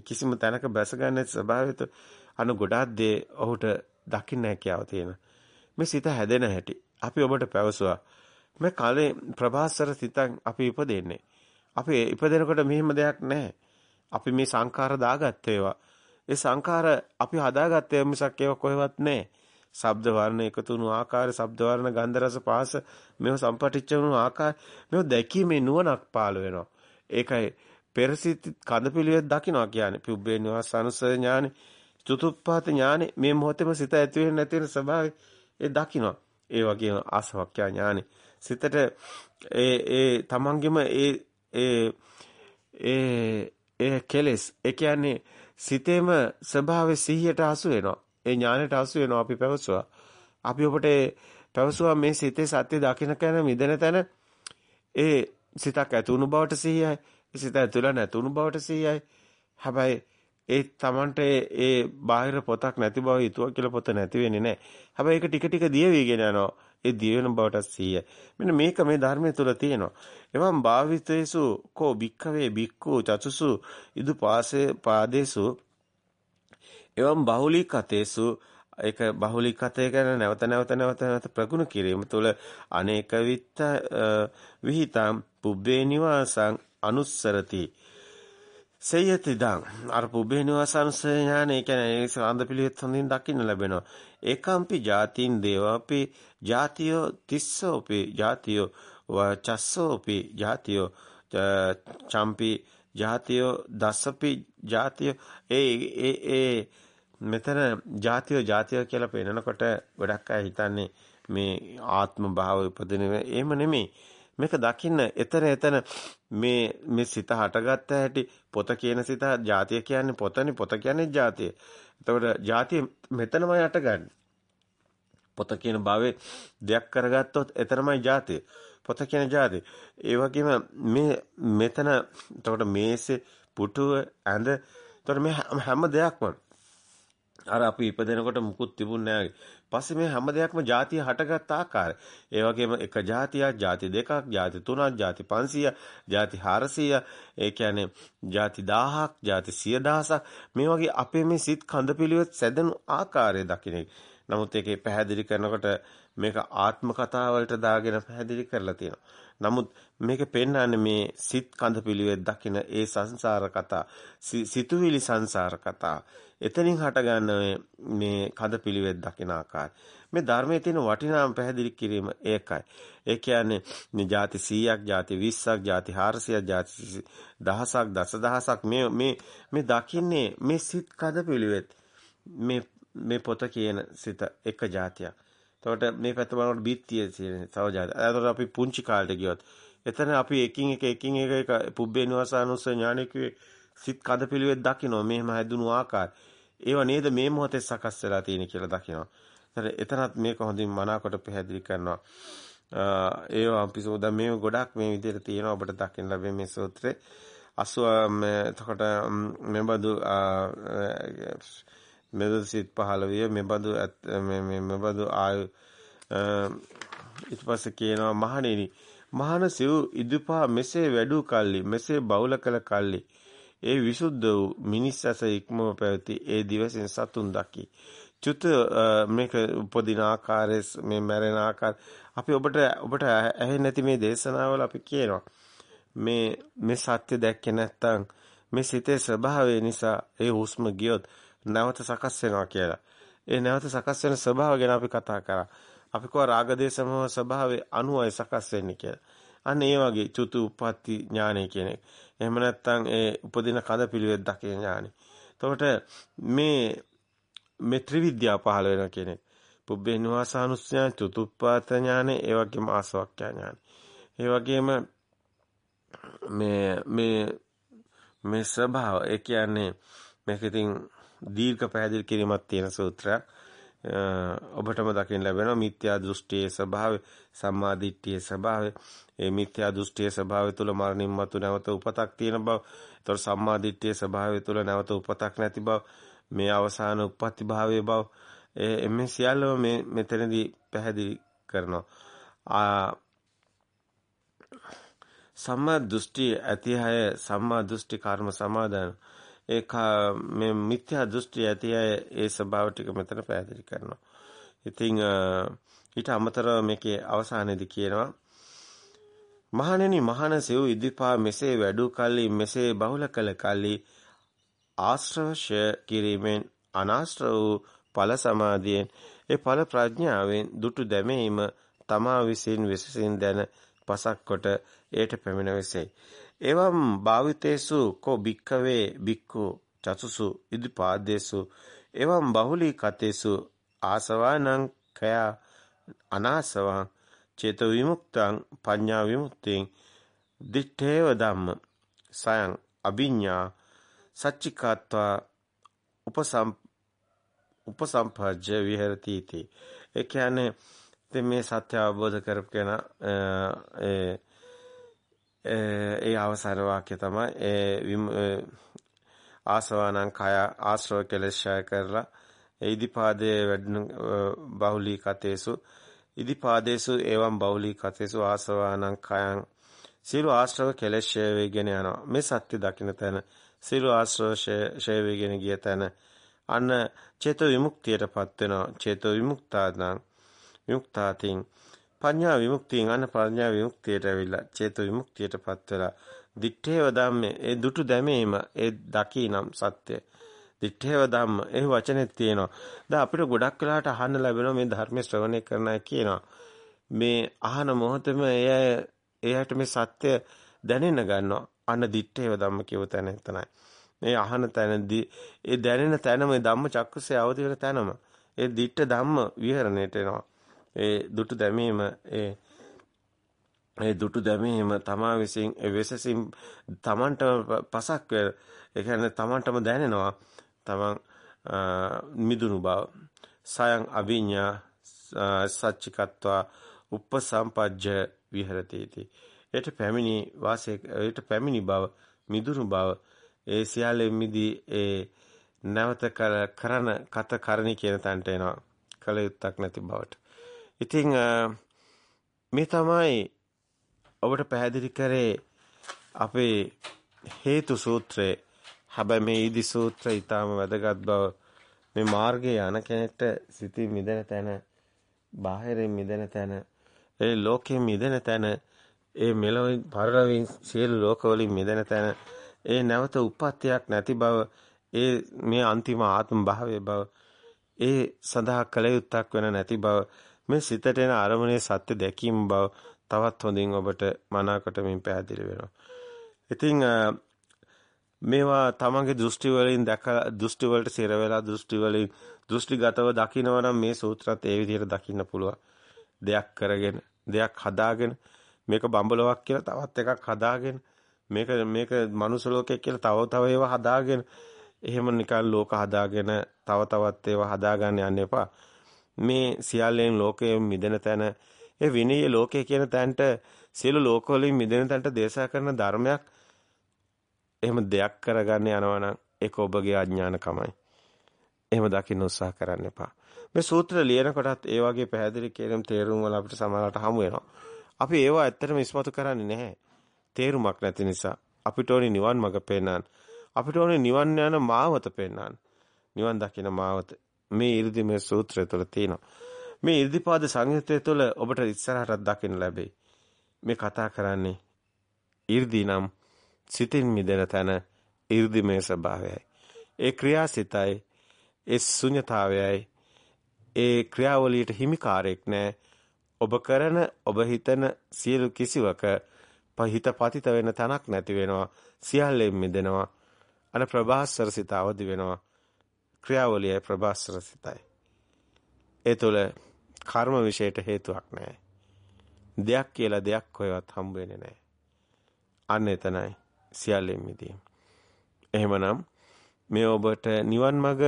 කිසිම තැනක බැස ගන්න ස්වභාවය තුළ අනු ගොඩාක් දේ ඔහුට දකින්න හැකියාව තියෙන. මේ සිත හැදෙන හැටි අපි ඔබට පැවසුවා. මේ කාලේ ප්‍රභාස්වර සිතක් අපි ඉපදෙන්නේ. අපි ඉපදෙනකොට මෙහෙම දෙයක් නැහැ. අපි මේ සංඛාර දාගත්ත ඒවා. ඒ සංඛාර අපි හදාගත්තේ මිසක් ඒවා කොහෙවත් නැහැ. ශබ්ද වර්ණ එකතු වුණු ආකාරය, ශබ්ද වර්ණ ගන්ධ රස පහස මේව සම්පටිච්ච වුණු ආකාරය මේව දැකීමේ නුවණක් පාළ වෙනවා. ඒකයි පෙරසිත කඳපිලියෙත් දකින්නවා කියන්නේ. පුබ්බේ නිවාස අනුසය ඥානෙ, චතුප්පාත ඥානෙ මේ මොහොතේම සිත ඇති වෙන නැති වෙන ස්වභාවය ඒ දකින්නවා. ඒ වගේම ආසවක්ඛ්‍යා ඥානෙ. සිතට ඒ ඒ තමන්ගෙම ඒ ඒ ඒ ඒ කෙලස් ඒ කියන්නේ සිතේම ස්වභාවය සිහියට හසු වෙනවා. ඒ ඥානයට හසු වෙනවා අපි පැවසුවා. අපි ඔබට පැවසුවා මේ සිතේ සත්‍ය දකින්න කන මිදෙන තැන ඒ සිතක් ඇතුණු බවට සිහියයි. සිත ඇතුළ නැතුණු බවට සිහියයි. හැබැයි ඒ Tamanට ඒ බාහිර පොතක් නැති බව හිතුවා කියලා පොත නැති වෙන්නේ නැහැ. හැබැයි ඒක ටික ටික දිය වීගෙන යනවා. ඒ දිය වෙන බවට සිහිය. මෙන්න මේක මේ ධර්මයේ තුල තියෙනවා. එවම් භාවිතේසු කෝ භික්ඛවේ භික්ඛු චතුසු ඉදු පාසේ පාදේසු එවම් බහුලීකතේසු ඒක බහුලීකතය ගැන නැවත නැවත නැවත නැවත ප්‍රගුණ කිරීම තුළ අනේක විත්ත විහිතම් පුබ්බේ නිවාසං අනුස්සරති සේයති දං අර පුබ්බේ නිවාසං ඥාන ඒ කියන්නේ සාන්ද පිළිවෙත් හොඳින් දකින්න ලැබෙනවා. ඒකම්පි ජාතින් දේවාපි ජාතියෝ තිස්සෝපි ජාතියෝ චස්සෝපි ජාතියෝ චම්පි ජාතියෝ දසපි ජාතියෝ. ඒ ඒ ඒ මෙතන ජාතිය ජාතිය කියලා පෙන්නකොට ගොඩක් අය හිතන්නේ මේ ආත්ම භාව උපදින එහෙම නෙමෙයි. මේක දකින්න එතන එතන මේ මේ සිත හටගත්ත හැටි පොත කියන සිත ජාතිය කියන්නේ පොතනේ පොත කියන්නේ ජාතිය. එතකොට ජාතිය මෙතනමයි හටගන්නේ. පොත කියන භාවයේ දෙයක් කරගත්තොත් එතරම්යි ජාතිය. පොත කියන ජාතිය. ඒ වගේම මේ මෙතන එතකොට මේසේ පුටුව ඇඳ එතකොට මේ හැම දෙයක්ම අර අපි ඉපදෙනකොට මුකුත් තිබුණේ නැහැ. පස්සේ මේ හැම දෙයක්ම ಜಾතිය හටගත් ආකාරය. ඒ වගේම එක ಜಾතියක්, ಜಾති දෙකක්, ಜಾති තුනක්, ಜಾති 500, ಜಾති 400, ඒ කියන්නේ ಜಾති 1000ක්, ಜಾති 10000ක් මේ වගේ අපේ මේ සිත් කඳපිලිවෙත් සැදෙන ආකාරය දකින්නේ. නමුත් ඒකේ පැහැදිලි කරනකොට මේක ආත්ම කතාවලට දාගෙන පැහැදිලි කරලා තියෙනවා. නමුත් මේක පෙන්වන්නේ මේ සිත් කඳ පිළිවෙත් දකින ඒ සංසාර කතා, සිතුවිලි සංසාර කතා. එතනින් හටගන්න මේ කඳ පිළිවෙත් දකින ආකාරය. මේ ධර්මයේ තියෙන වටිනාම පැහැදිලි කිරීම ඒකයි. ඒ කියන්නේ මේ ಜಾති 100ක්, ಜಾති 20ක්, ಜಾති 400ක්, ಜಾති 1000ක්, දසදහසක් මේ මේ මේ දකින්නේ මේ සිත් කඳ පිළිවෙත්. මේ මේ පොත කියන සිත එක જાතියක්. එතකොට මේ පැත්ත බලනකොට බිත්තිය තියෙන තව જાතියක්. එතකොට අපි පුංචි කාලේට ගියොත් එතන අපි එකින් එක එකින් එක එක පුබ්බේ නිවාසානුස්ස ඥානිකුවේ සිත් කඳ පිළිවෙත් දකින්න මෙහෙම හැදුණු ආකාර. ඒව නේද මේ මොහොතේ සකස් වෙලා තියෙන කියලා දකිනවා. එතනත් මේක හොඳින් මනාකොට පැහැදිලි කරනවා. ඒව අපි සෝදා මේ ගොඩක් මේ විදිහට තියෙනවා ඔබට දකින්න ලැබෙන මේ සූත්‍රේ. අසුව එතකොට මෙබඳු මෙබඳු සිත් පහළ විය. මෙබඳු මේ මෙබඳු ආයු ඊට පස්සේ කියනවා මහණෙනි මහාන සිව් ඉදුපා මෙසේ වැඩු කල්ලි මෙසේ බහුල කළ කල්ලි. ඒ විසුද්ධ වූ මිනිස් ඇස ඉක්මව පැවති ඒ දිවසින් සතුන් දකි. චුත මේක උපදින ආකාරය මේ මැරෙන ආකාර. අපි ඔබට ඔබට ඇහෙන්නේ නැති මේ දේශනාවල අපි කියනවා. මේ මේ සත්‍ය දැක්කේ නැත්නම් මේ සිතේ ස්වභාවය නිසා ඒ හුස්ම ගියොත් නැවත සකස් වෙනවා කියලා. ඒ නැවත සකස් වෙන ස්වභාවය ගැන අපි කතා කරා. අපි කව රාගදේශමව ස්වභාවයේ අනුවයි සකස් වෙන්නේ කියලා. අන්න ඒ වගේ චුතු උප්පත්ති ඥානය කියන එක. එහෙම නැත්නම් ඒ උපදින කඳ පිළිවෙත් දකින ඥානෙ. එතකොට මේ මේ ත්‍රිවිද්‍යාව පහළ වෙනවා කියන එක. පුබ්බේ නිවාසානුස්සය චතුප්පාත ඥානෙ ඒ වගේම ආසවක්ඛ්‍ය ඥානෙ. ඒ වගේම මේ මේ මේ ස්වභාව ඒ කියන්නේ මේක ඉතින් දීර්ඝ පැහැදිලි කිරීමක් තියෙන සූත්‍රයක්. ඔබටම දකින්න ලැබෙනවා මිත්‍යා දෘෂ්ටියේ ස්වභාවය, සම්මා දිට්ඨියේ ස්වභාවය. ඒ මිත්‍යා දෘෂ්ටියේ ස්වභාවය තුල මරණින් මතු නැවත උපතක් තියෙන බව. ඒතර සම්මා දිට්ඨියේ ස්වභාවය තුල නැවත උපතක් නැති බව. මේ අවසාන උප්පත්ති භාවයේ බව. මේ සියල්ලම මේ මෙතනදී පැහැදිලි කරනවා. ආ සම්මා දෘෂ්ටි ඇති අය සම්මා දෘෂ්ටි කර්ම සමාදාන ඒ මේ මිත්‍යා දෘෂ්ටි ඇති අය ඒ ස්වභාව ටික මෙතන පැහැදිලි කරනවා. ඉතින් ඊට අමතරව මේකේ අවසානයේදී කියනවා මහණෙනි මහණ සෙව් ඉදිපා මෙසේ වැඩු කල්ලි මෙසේ බහුල කළ කල්ලි ආශ්‍රවශය කිරීමෙන් අනාශ්‍රව වූ ඵල සමාධියෙන් ඒ ඵල ප්‍රඥාවෙන් දුටු දැමීම තමා විසින් විසසින් දැන පසක් කොට ඒට පැමිණ වෙසෙයි. එවම් භාවිතේසු කෝ භික්ඛවේ භික්ඛු චතුසු ඉදිපාදේසු එවම් බහුලී කතේසු ආසවානං කය අනාසවං චේත විමුක්තං පඤ්ඤා විමුක්තිං දිත්තේව ධම්ම සයං අභිඤ්ඤා සච්චිකාත්වා උපසම් උපසම්පජ්ජ විහෙරති इति. ඒ කියන්නේ ඉතින් මේ සත්‍ය අවබෝධ කරගෙන ඒ ඒ අවසර වාක්‍ය තමයි ඒ ආසවානං කය ආශ්‍රව කෙලෙෂය කරලා ඉදිපාදයේ වැඩන බහුලී කතේසු ඉදිපාදේසු එවම් බහුලී කතේසු ආසවානං කයං සියලු ආශ්‍රව කෙලෙෂය වේගෙන යනවා. මේ සත්‍ය දකින්න තැන සියලු ආශ්‍රව ෂය වේගෙන ගිය තැන අන්න චේතෝ විමුක්තියටපත් වෙනවා. චේතෝ විමුක්තාදං විමුක්තාතින් පඤ්ඤා විමුක්තියෙන් අන්න ප්‍රඥා විමුක්තියට ඇවිල්ලා චේතෝ විමුක්තියටපත් වෙලා දිත්තේව ධම්මේ ඒ දුටු දැමීම ඒ දකිනම් සත්‍ය. දිත්තේව ධම්ම ඒ වචනේ තියෙනවා. දැන් අපිට ගොඩක් වෙලාවට අහන්න ලැබෙනවා මේ ධර්ම ශ්‍රවණය කරන අය කියනවා. මේ අහන මොහොතේම එය එයාට මේ සත්‍ය දැනෙන්න ගන්නවා. අන්න දිත්තේව ධම්ම කියව තැන එතනයි මේ අහන තැනදී ඒ දැනෙන තැනම ධම්ම චක්කසේ අවදි වෙන තැනම. ඒ දිට්ඨ ධම්ම විහරණයට එනවා. ඒ දුටු දැමීම ඒ ඒ දුටු දැමීම තමා විසින් ඒ වෙසසින් තමන්ට පසක් වේ. ඒ කියන්නේ තමන්ටම දැනෙනවා තමන් මිදුණු බව. සයන් අභිඤ්ඤා සච්චිකත්වා උපසම්පජ්ජ විහෙරති इति ඒට පැමිණි වාසය ඒට පැමිණි බව මිදුණු බව ඒ සියල්ලෙන් මිදී ඒ නැවත කරන කත කරණි කියන තැනට එනවා. කල යුත්තක් නැති බවට. ඉතින් මේ තමයි ඔබට පැහැදිලි කරේ අපේ හේතු සූත්‍රය. හැබැයි මේ ඊදි සූත්‍රය ඊටාම වැදගත් බව මේ මාර්ගයේ යන කෙනෙක්ට සිතින් මිදෙන තැන, බාහිරින් මිදෙන තැන, ඒ ලෝකයෙන් මිදෙන තැන, ඒ මෙලොවින් පරලොවින් සියලු ලෝකවලින් මිදෙන තැන, ඒ නැවත උප්පත්තියක් නැති බව, ඒ මේ අන්තිම ආත්ම භාවයේ බව, ඒ සඳහා කල යුත්තක් වෙන නැති බව මේ සිතට එන අරමුණේ සත්‍ය දැකීම බව තවත් හොඳින් ඔබට මනාකොට මින් පැහැදිලි වෙනවා. ඉතින් මේවා තමන්ගේ දෘෂ්ටි වලින් දැක දෘෂ්ටි වලට සිර වෙලා දෘෂ්ටි වලින් දෘෂ්ටිගතව දකිනවා නම් මේ සූත්‍රات ඒ විදිහට දකින්න පුළුවන්. දෙයක් කරගෙන දෙයක් හදාගෙන මේක බඹලොවක් කියලා තවත් එකක් හදාගෙන මේක මේක මනුස්ස ලෝකයක් කියලා තව තව ඒවා හදාගෙන එහෙම නිකන් ලෝක හදාගෙන තව තවත් ඒවා හදාගන්න යන්න එපා. මේ සියල්ලෙන් ලෝකයෙන් මිදෙන තැන ඒ විනීය ලෝකය කියන තැනට සියලු ලෝකවලින් මිදෙන තැනට දේශා කරන ධර්මයක් එහෙම දෙයක් කරගන්න යනවා නම් ඒක ඔබගේ අඥානකමයි. එහෙම දකින්න උත්සාහ කරන්න එපා. මේ සූත්‍ර ලියනකොටත් ඒ වගේ පැහැදිලි කියන තේරුම් වල අපිට සමහරකට හමු වෙනවා. අපි ඒවා ඇත්තටම ඉස්මතු කරන්නේ නැහැ. තේරුමක් නැති නිසා. අපිට ඕනේ නිවන් මඟ පෙන්නන්න. අපිට ඕනේ නිවන් යන මාවත පෙන්නන්න. නිවන් දකින මාවත. මේ 이르දිමේ සූත්‍රය තුළ තියෙනවා. මේ 이르දිපාද සංයුතය තුළ ඔබට ඉස්සරහට දකින්න ලැබෙයි. මේ කතා කරන්නේ 이르දි නම් සිතින් මිදෙන තැන 이르දිමේ ස්වභාවයයි. ඒ ක්‍රියාසිතයි ඒ ශුන්‍යතාවයයි ඒ ක්‍රියාවලියට හිමිකාරයක් නැහැ. ඔබ කරන ඔබ හිතන සියලු කිසිවක පහිත පතිත වෙන තැනක් නැති වෙනවා. සියල්ලෙන් මිදෙනවා. අර ප්‍රභාස්වර සිත අවදි වෙනවා. ක්‍රියාවලියයි ප්‍රභාස්වර සිතයි. ඒ තුළ කර්ම විශේෂයට හේතුවක් නැහැ. දෙයක් කියලා දෙයක් කොහෙවත් හම්බ වෙන්නේ නැහැ. අන්න එතනයි සියල්ලෙන් මිදීම. එහෙමනම් මේ ඔබට නිවන් මඟ